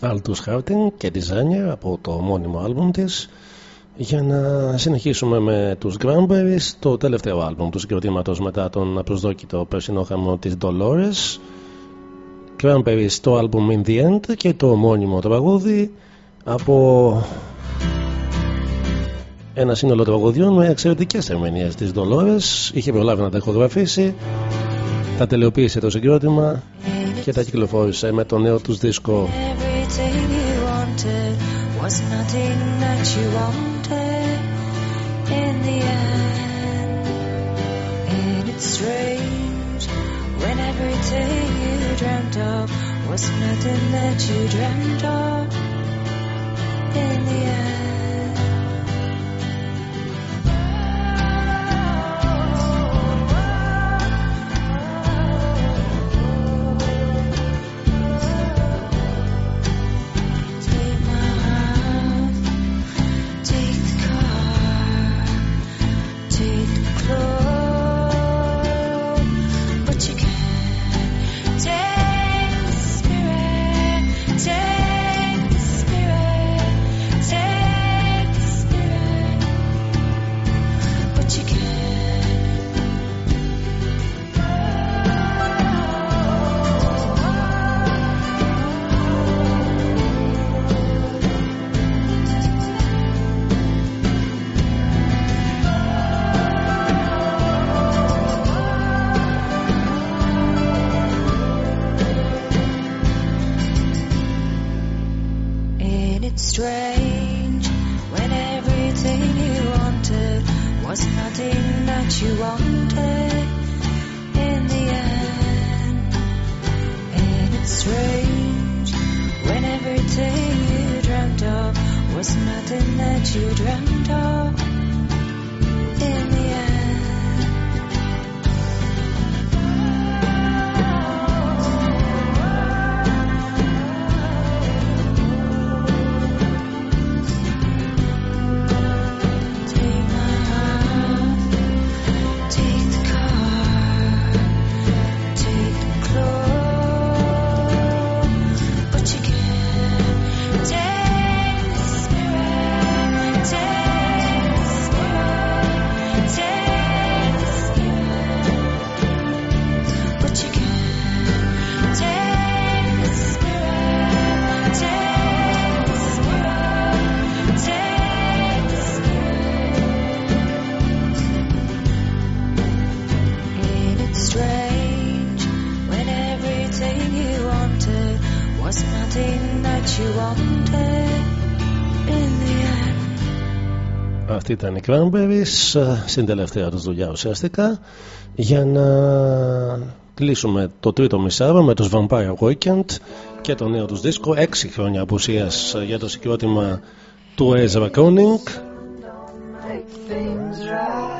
Altus Houghton και Designer από το μόνιμο άλμπουμ της. Για να συνεχίσουμε με τους Cranberries το τελευταίο άλμπουμ του συγκροτήματος μετά τον απροσδόκητο περσινό χαμό της Dolores. Cranberries το άλμπουμ In The End και το μόνιμο τραγούδι από ένα σύνολο τραγουδιών με εξαιρετικές ερμηνείες της Dolores. Είχε προλάβει να τα ηχογραφήσει τα τελειοποίησε το συγκρότημα και τα κυκλοφόρησε με το νέο τους δίσκο Everything you wanted was nothing that you wanted in the end. And it's strange when everything you dreamt of was nothing that you dreamt of in the end. Αυτή ήταν η Cranberries ε, στην τελευταία τους δουλειά ουσιαστικά. Για να κλείσουμε το τρίτο μισάρο με τους Vampire Weekend και το νέο τους δίσκο. Έξι χρόνια απουσίας για το συγκρότημα του Ezra Koenig.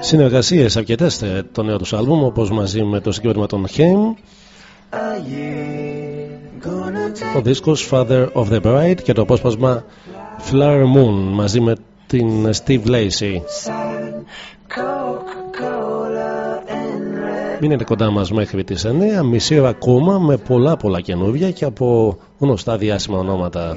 Συνεργασίες αρκετές το νέο τους άλμπουμ όπως μαζί με το συγκρότημα των Χέιμ Ο δίσκος Father of the Bride και το απόσπασμα Flower Moon μαζί με την Steve Lacey. Μείνετε κοντά μας μέχρι τις 9, μισή ώρα ακόμα με πολλά πολλά καινούργια και από γνωστά διάσημα ονόματα.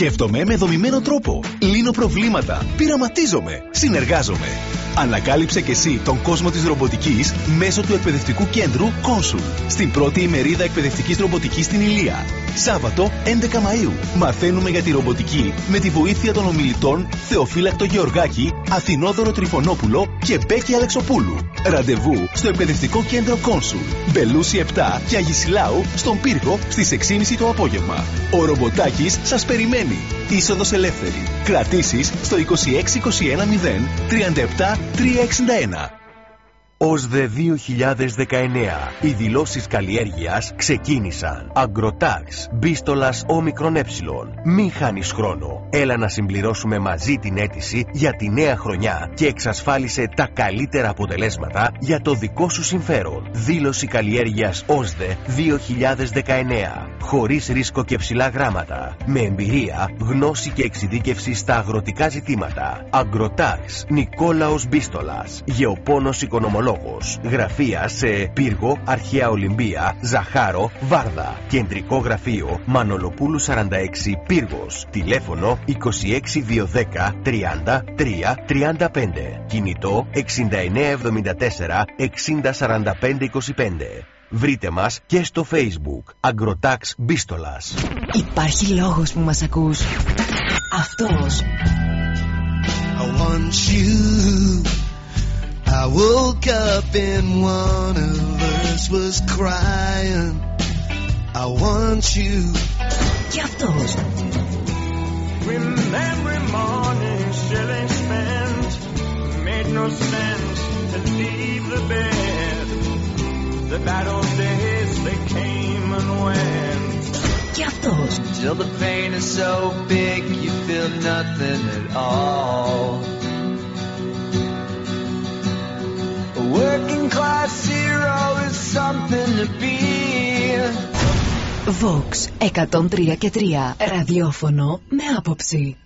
Σκέφτομαι με δομημένο τρόπο. Λύνω προβλήματα. Πειραματίζομαι. Συνεργάζομαι. Ανακάλυψε και εσύ τον κόσμο της ρομποτικής μέσω του εκπαιδευτικού κέντρου Consul στην πρώτη ημερίδα εκπαιδευτικής ρομποτικής στην Ηλία. Σάββατο 11 Μαΐου. Μαθαίνουμε για τη ρομποτική με τη βοήθεια των ομιλητών Θεοφύλακτο Γεωργάκη, Αθηνόδωρο Τριφωνόπουλο και Μπέκη Αλεξοπούλου. Ραντεβού στο εκπαιδευτικό κέντρο Consul. Μπελούση 7 και Αγισιλάου στον Πύργο στις 6.30 το απόγευμα. Ο Ρομποτάκης σας περιμένει. Είσοδος ελεύθερη. Κρατήσεις στο 26210 37 361. ΟΣΔΕ 2019. Οι δηλώσεις καλλιέργειας ξεκίνησαν. Αγκροτάξ, μπίστολας όμικρον ε. Μην χάνεις χρόνο. Έλα να συμπληρώσουμε μαζί την αίτηση για τη νέα χρονιά και εξασφάλισε τα καλύτερα αποτελέσματα για το δικό σου συμφέρον. Δήλωση καλλιέργειας ΟΣΔΕ 2019. Χωρίς ρίσκο και ψηλά γράμματα. Με εμπειρία, γνώση και εξειδίκευση στα αγροτικά ζητήματα. Αγκροτάξ, Νικόλαος Μπίστολας. Γεωπόνος οικονομολόγος. Γραφεία σε Πύργο, Αρχαία Ολυμπία, Ζαχάρο, Βάρδα. Κεντρικό γραφείο Μανολοπούλου 46 Πύργος. Τηλέφωνο 26210 30 3 35. Κινητό 6974 6045 25. Βρείτε μας και στο facebook Αγκροτάξ Μπίστολας. Υπάρχει λόγος που μας ακούς. Αυτός. I want you. I woke up and one of us was crying. I want you. Jaftos. When Remember morning shilling spent made no sense to leave the bed. The battle days they came and went. Jaftos. Till the pain is so big you feel nothing at all. A working class hero is something to be. Vox 103 και 3. Ραδιόφωνο με άποψη.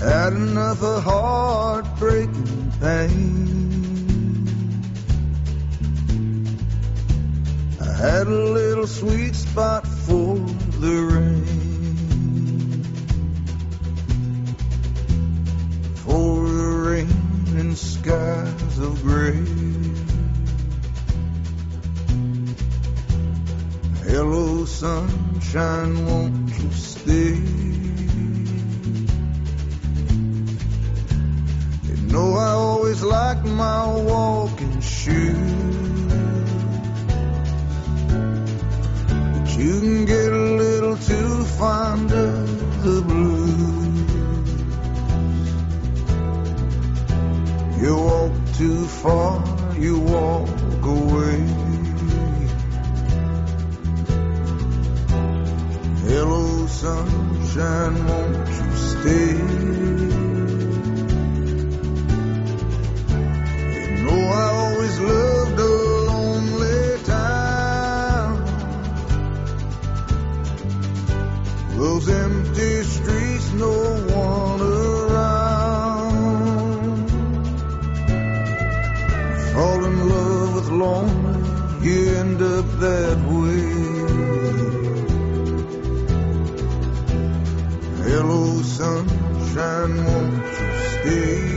Had enough of heartbreaking pain. I had a little sweet spot for the rain. For the rain and skies of gray. Hello, sunshine, won't you stay? You know I always like my walking shoes. You can get a little too fond of the blues. You walk too far, you walk away. Hello, sunshine, won't you stay? You know I always loved a Those empty streets, no one around. Fall in love with lonely, you end up that way. Hello, sunshine, won't you stay?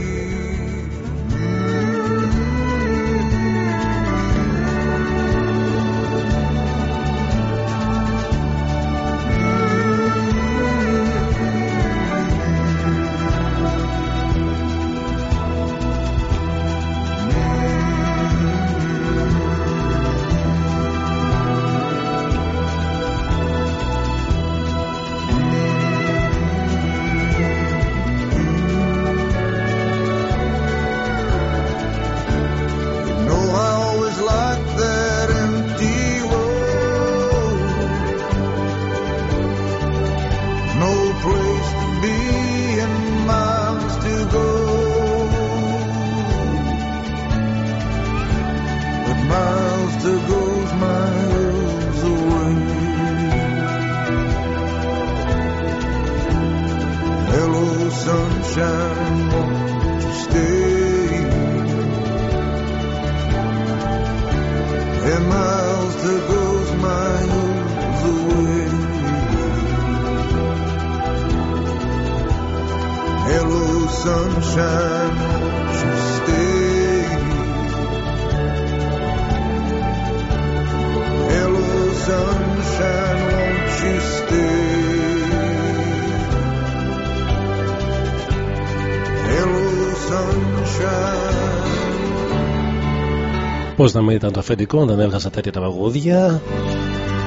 Να μην ήταν το αφεντικό όταν έβγαζα τέτοια τα παγούδια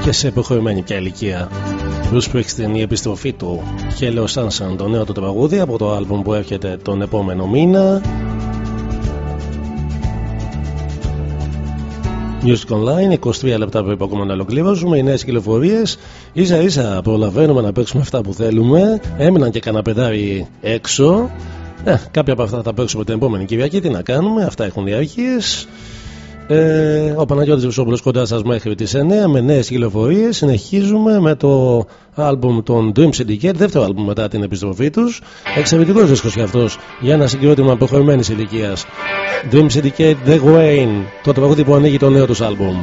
και σε προχωρημένη πια ηλικία. Bruce Springsteen η επιστροφή του Hello Sunshine το νέο του τραγούδι από το άλμπουμ που έρχεται τον επόμενο μήνα Music Online, 23 λεπτά πρέπει ακόμα να ολοκληρώσουμε. Οι νέες κυκλοφορίες ίσα ίσα προλαβαίνουμε να παίξουμε αυτά που θέλουμε. Έμειναν και κανένα πεντάρι έξω. Ε, κάποια από αυτά θα τα παίξουμε την επόμενη Κυριακή. Τι να κάνουμε, αυτά έχουν διαρκείε. Ε, ο Παναγιώτης Βουσόπουλος κοντά σας μέχρι τις 9 με νέες κυκλοφορίες. Συνεχίζουμε με το άλμπουμ των Dream Syndicate δεύτερο άλμπουμ μετά την επιστροφή τους. Εξαιρετικός δίσκος και αυτός για ένα συγκρότημα προχωρημένης ηλικίας. Dream Syndicate The Wayne το τραγούδι που ανοίγει το νέο τους άλμπουμ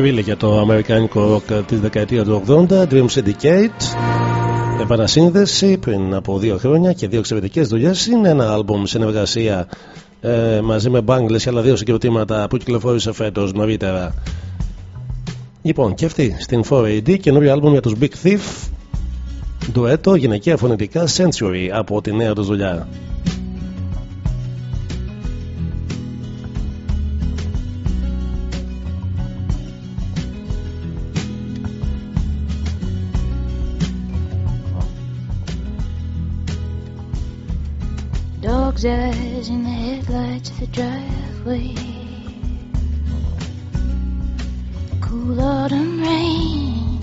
Θρύλε για το αμερικάνικο rock της δεκαετίας του 80 Dream Syndicate επανασύνδεση πριν από δύο χρόνια και δύο εξαιρετικές δουλειές. Είναι ένα άλμπουμ συνεργασία ε, μαζί με Bangles και άλλα δύο συγκροτήματα που κυκλοφόρησε φέτος νωρίτερα. Λοιπόν, και αυτή στην 4AD καινούριο άλμπουμ για τους Big Thief ντουέτο γυναικεία φωνητικά Century από τη νέα τους δουλειά. Eyes in the headlights of the driveway. Cool autumn rain.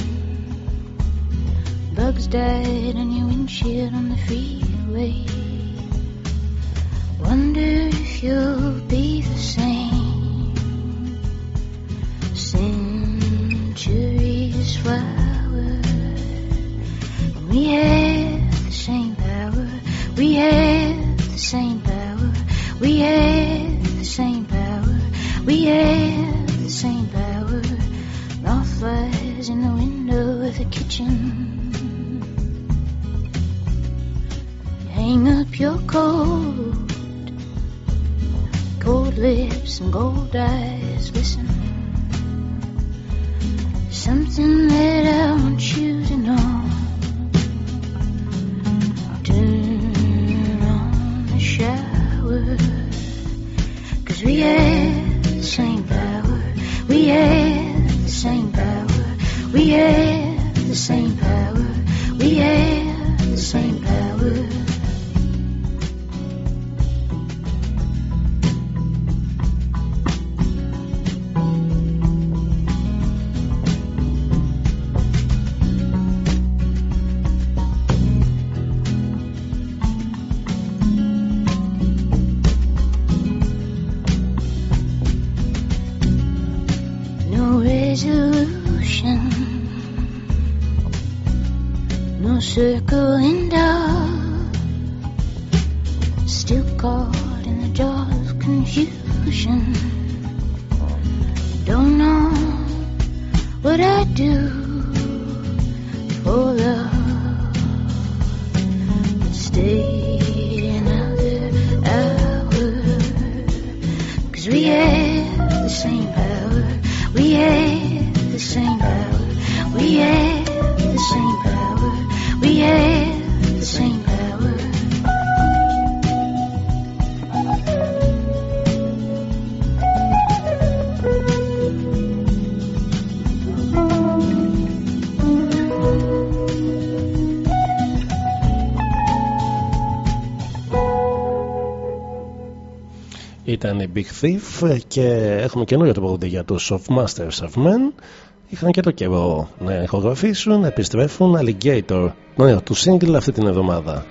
Bugs died on your windshield on the freeway. Wonder if you'll be the same. Centuries flower. We have kitchen. Hang up your coat, gold lips and gold eyes. Listen, something that the same power. We have the same power. Ήταν η Big Thief και έχουμε καινούριο το παγόδι για τους Of Masters of Men. Είχαν και το καιρό να ηχογραφήσουν, να επιστρέφουν Alligator, νέο του single αυτή την εβδομάδα.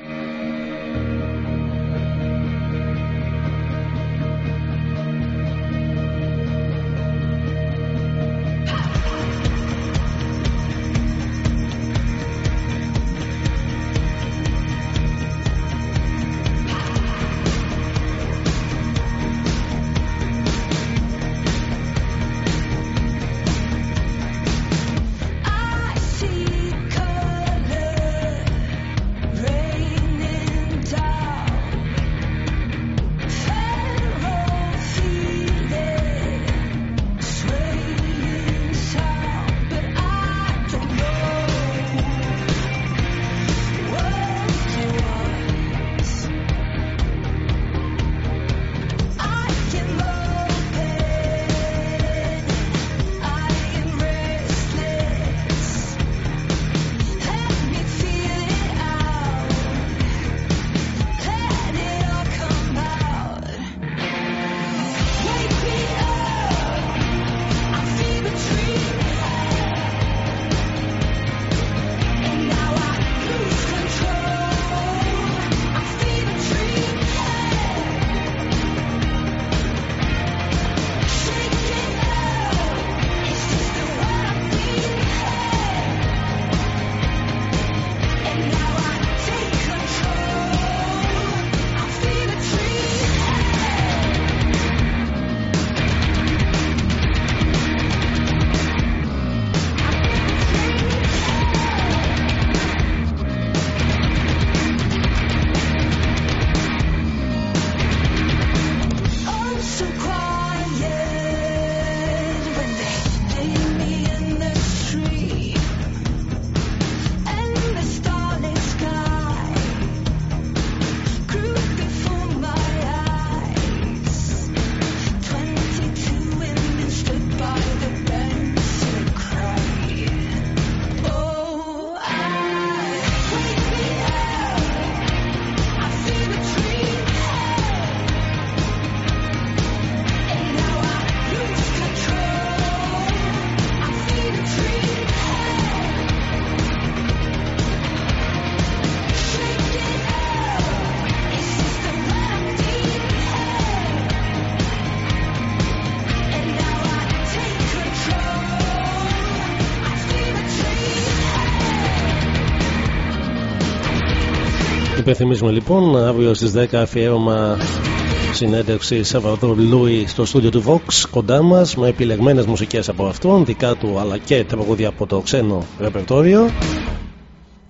Υπενθυμίζουμε λοιπόν αύριο στις 10 αφιέρωμα συνέντευξη Σαββαδόρ Λούι στο στούντιο του Vox κοντά μας με επιλεγμένες μουσικές από αυτόν, δικά του αλλά και τραγούδια από το ξένο ρεπερτόριο.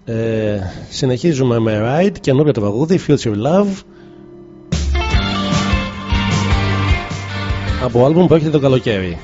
Ε, συνεχίζουμε με Ride, καινούριο τραγούδι Future Love από άλμπουμ που έρχεται το καλοκαίρι.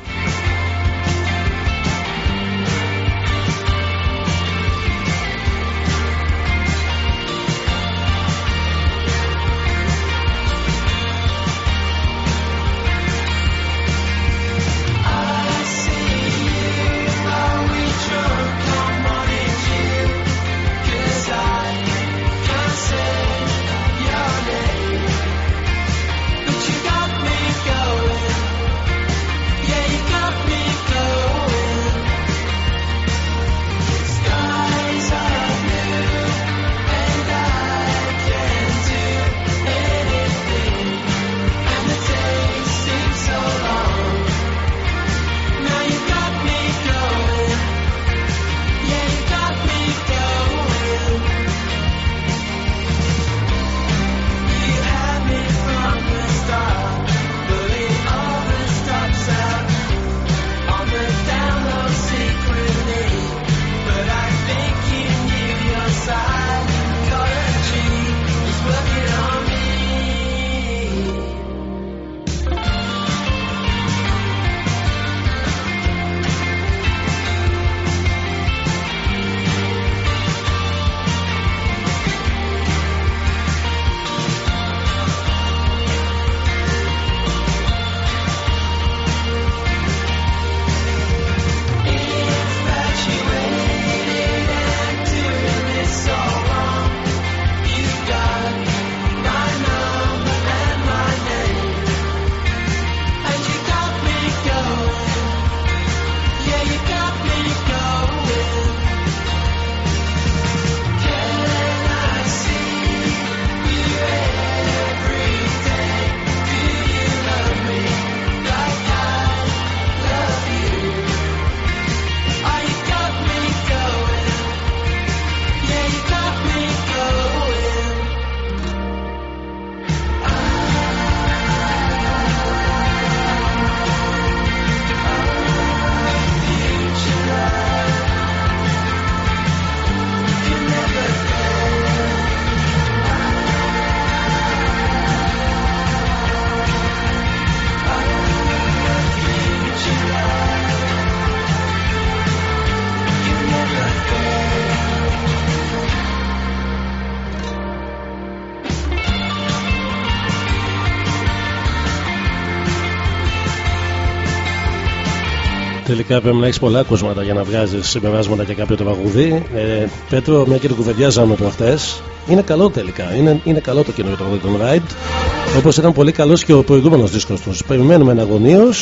Τελικά πρέπει να έχεις πολλά ακούσματα για να βγάζεις συμπεράσματα για κάποιο τραγούδι. Ε, Πέτρο, μια και το κουβεντιάζαμε προχτέ, είναι καλό τελικά. Είναι, είναι καλό το καινούριο τραγούδι των Ride. Όπως ήταν πολύ καλός και ο προηγούμενος δίσκος τους. Περιμένουμε εναγωνίω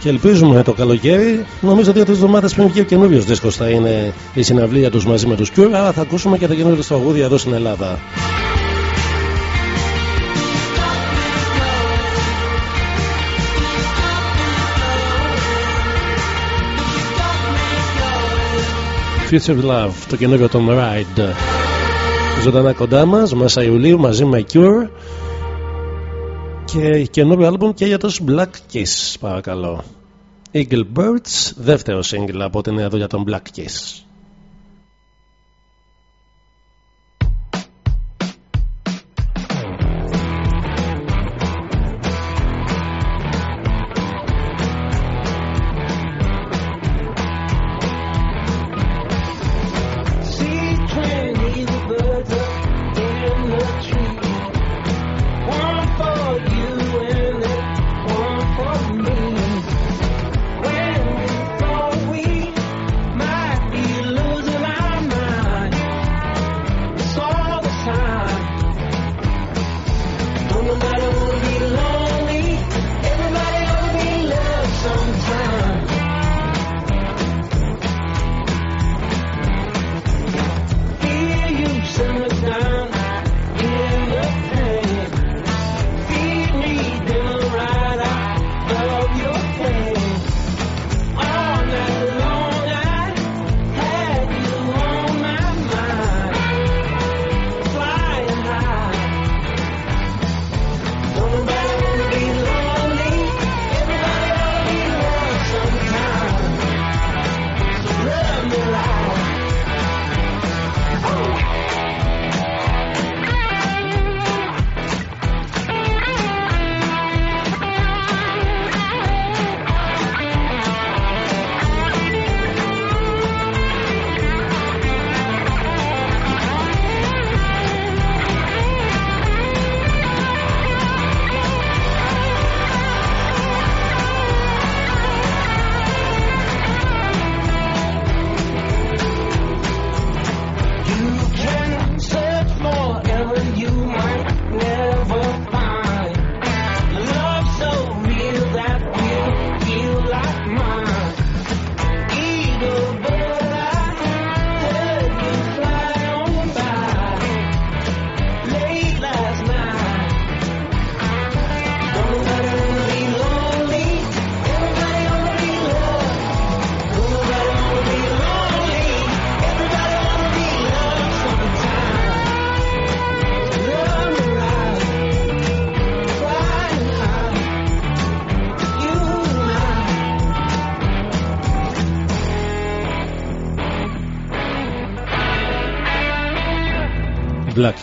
και ελπίζουμε το καλοκαίρι. Νομίζω δύο-τρεις εβδομάδες πριν βγει ο καινούριος δίσκος θα είναι η συναυλία τους μαζί με τους Cure. Άρα θα ακούσουμε και τα καινούργια τραγούδια εδώ στην Ελλάδα. Future Love, το καινούριο των Ride. Ζωντανά κοντά μας, μέσα Ιουλίου μαζί με Cure και καινούριο άλμπουμ και για τους Black Kiss, παρακαλώ. Eagle Birds, δεύτερο σύγκλι από την νέα δουλειά των Black Kiss.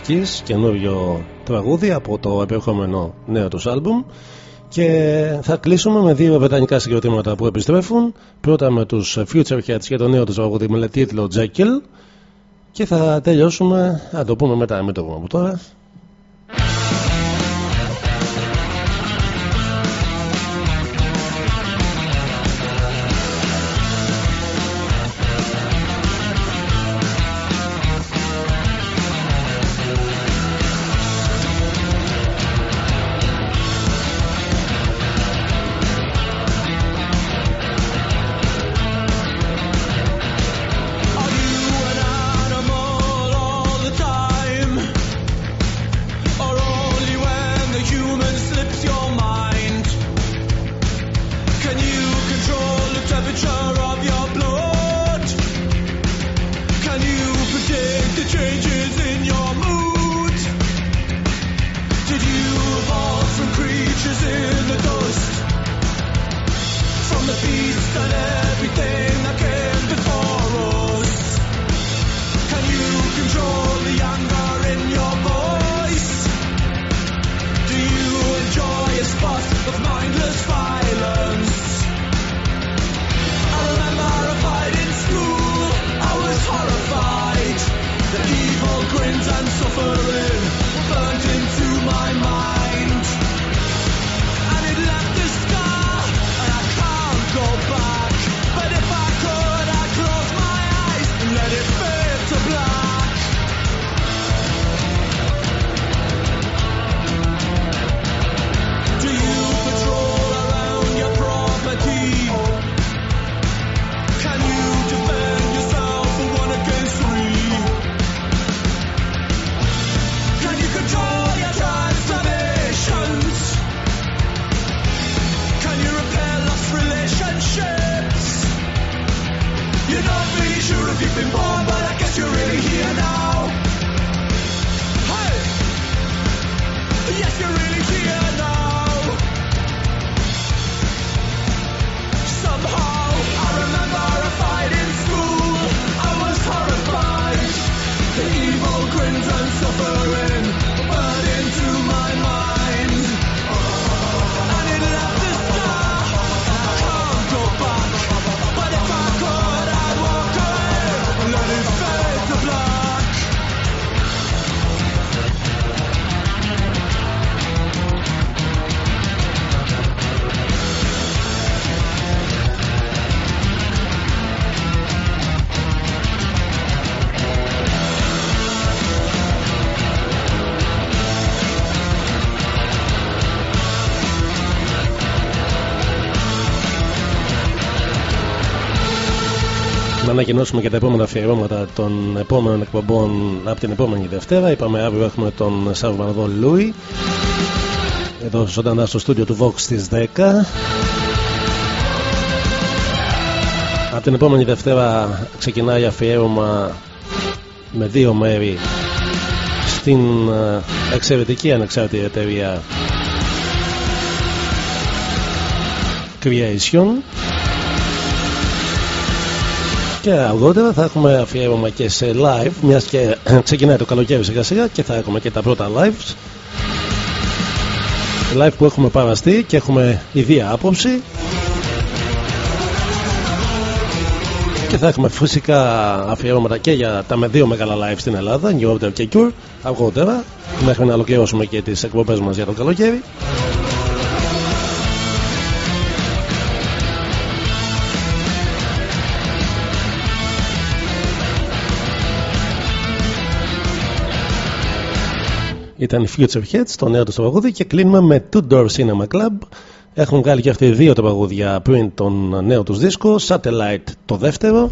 Black Keys, καινούριο τραγούδι από το επερχόμενο νέο τους άλμπουμ. Και θα κλείσουμε με δύο βρετανικά συγκροτήματα που επιστρέφουν. Πρώτα με τους Future Heads και το νέο τους τραγούδι με τίτλο Jekyll. Και θα τελειώσουμε, θα το πούμε μετά με το πούμε από τώρα ανακοινώσουμε και τα επόμενα αφιερώματα των επόμενων εκπομπών από την επόμενη Δευτέρα. Είπαμε αύριο έχουμε τον Σαββαρδό Λούι. Εδώ ζωντανά στο στούντιο του Vox στις 10. Από την επόμενη Δευτέρα ξεκινάει αφιέρωμα με δύο μέρη στην ε, εξαιρετική ανεξάρτητη εταιρεία Creation και αργότερα θα έχουμε αφιέρωμα και σε live μιας και ξεκινάει το καλοκαίρι σιγά σιγά και θα έχουμε και τα πρώτα lives. Live που έχουμε παραστεί και έχουμε ιδία άποψη. Και θα έχουμε φυσικά αφιερώματα και για τα με δύο μεγάλα live στην Ελλάδα New Order και Cure αργότερα μέχρι να ολοκληρώσουμε και τις εκπομπές μας για το καλοκαίρι Ήταν η Future Heads, το νέο τους τραγούδι και κλείνουμε με Two Door Cinema Club. Έχουν βγάλει και αυτοί δύο τραγούδια πριν τον νέο τους δίσκο, Satellite το δεύτερο.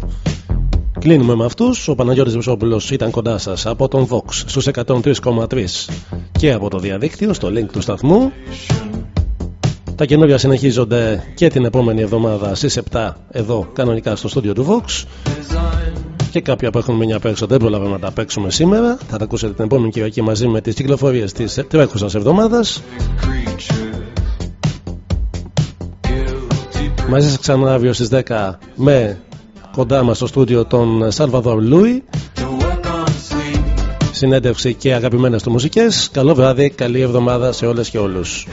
Κλείνουμε με αυτούς. Ο Παναγιώτης Βουσόπουλος ήταν κοντά σας από τον Vox στους 103,3 και από το διαδίκτυο στο link του σταθμού. Τα καινούργια συνεχίζονται και την επόμενη εβδομάδα στις 7 εδώ κανονικά στο στούντιο του Vox και κάποια που έχουν μείνει απ' έξω δεν προλαβαίνουμε να τα παίξουμε σήμερα. Θα τα ακούσετε την επόμενη Κυριακή μαζί με τις κυκλοφορίες της τρέχουσας εβδομάδας. Μαζί σας ξανά αύριο στις 10 με κοντά μας στο στούντιο τον Σαλβαδόρ Λούι. συνέντευξη και αγαπημένες του μουσικές. Καλό βράδυ, καλή εβδομάδα σε όλες και όλους.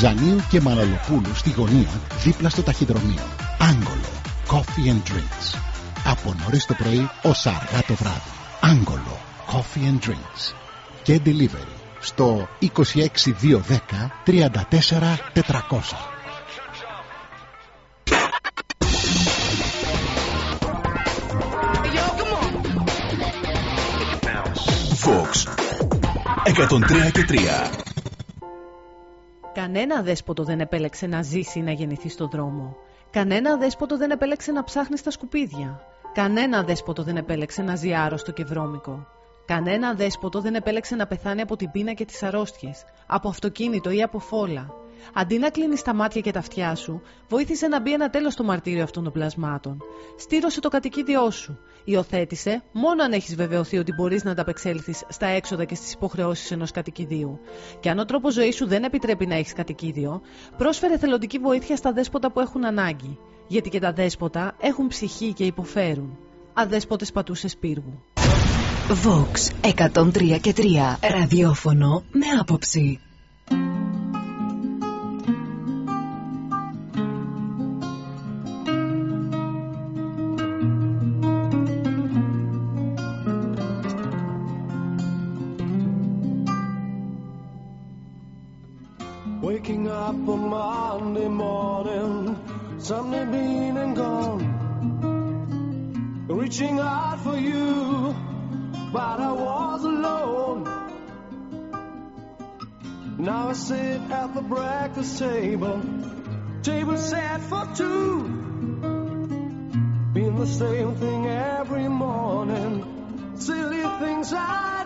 Μπιζανίου και Μαναλοπούλου στη γωνία δίπλα στο ταχυδρομείο. Άγκολο. Coffee and Drinks. Από νωρίς το πρωί ως αργά το βράδυ. Άγκολο. Coffee and Drinks. Και delivery στο 26210 34 400. Vox 103 και 3 Κανένα δέσποτο δεν επέλεξε να ζήσει ή να γεννηθεί στον δρόμο. Κανένα δέσποτο δεν επέλεξε να ψάχνει στα σκουπίδια. Κανένα δέσποτο δεν επέλεξε να ζει άρρωστο και βρώμικο. Κανένα δέσποτο δεν επέλεξε να πεθάνει από την πείνα και τις αρρώστιες, από αυτοκίνητο ή από φόλα. Αντί να κλείνει τα μάτια και τα αυτιά σου, βοήθησε να μπει ένα τέλος στο μαρτύριο αυτών των πλασμάτων. Στήρωσε το κατοικίδιό σου. Υιοθέτησε μόνο αν έχεις βεβαιωθεί ότι μπορείς να ανταπεξέλθεις στα έξοδα και στις υποχρεώσεις ενός κατοικιδίου. Και αν ο τρόπος ζωής σου δεν επιτρέπει να έχεις κατοικίδιο, πρόσφερε θελοντική βοήθεια στα δέσποτα που έχουν ανάγκη. Γιατί και τα δέσποτα έχουν ψυχή και υποφέρουν. Αδέσποτες πατούσες πύργου. Vox 103 και 3 ραδιόφωνο με άποψη. At the breakfast table, table set for two. Been the same thing every morning, silly things I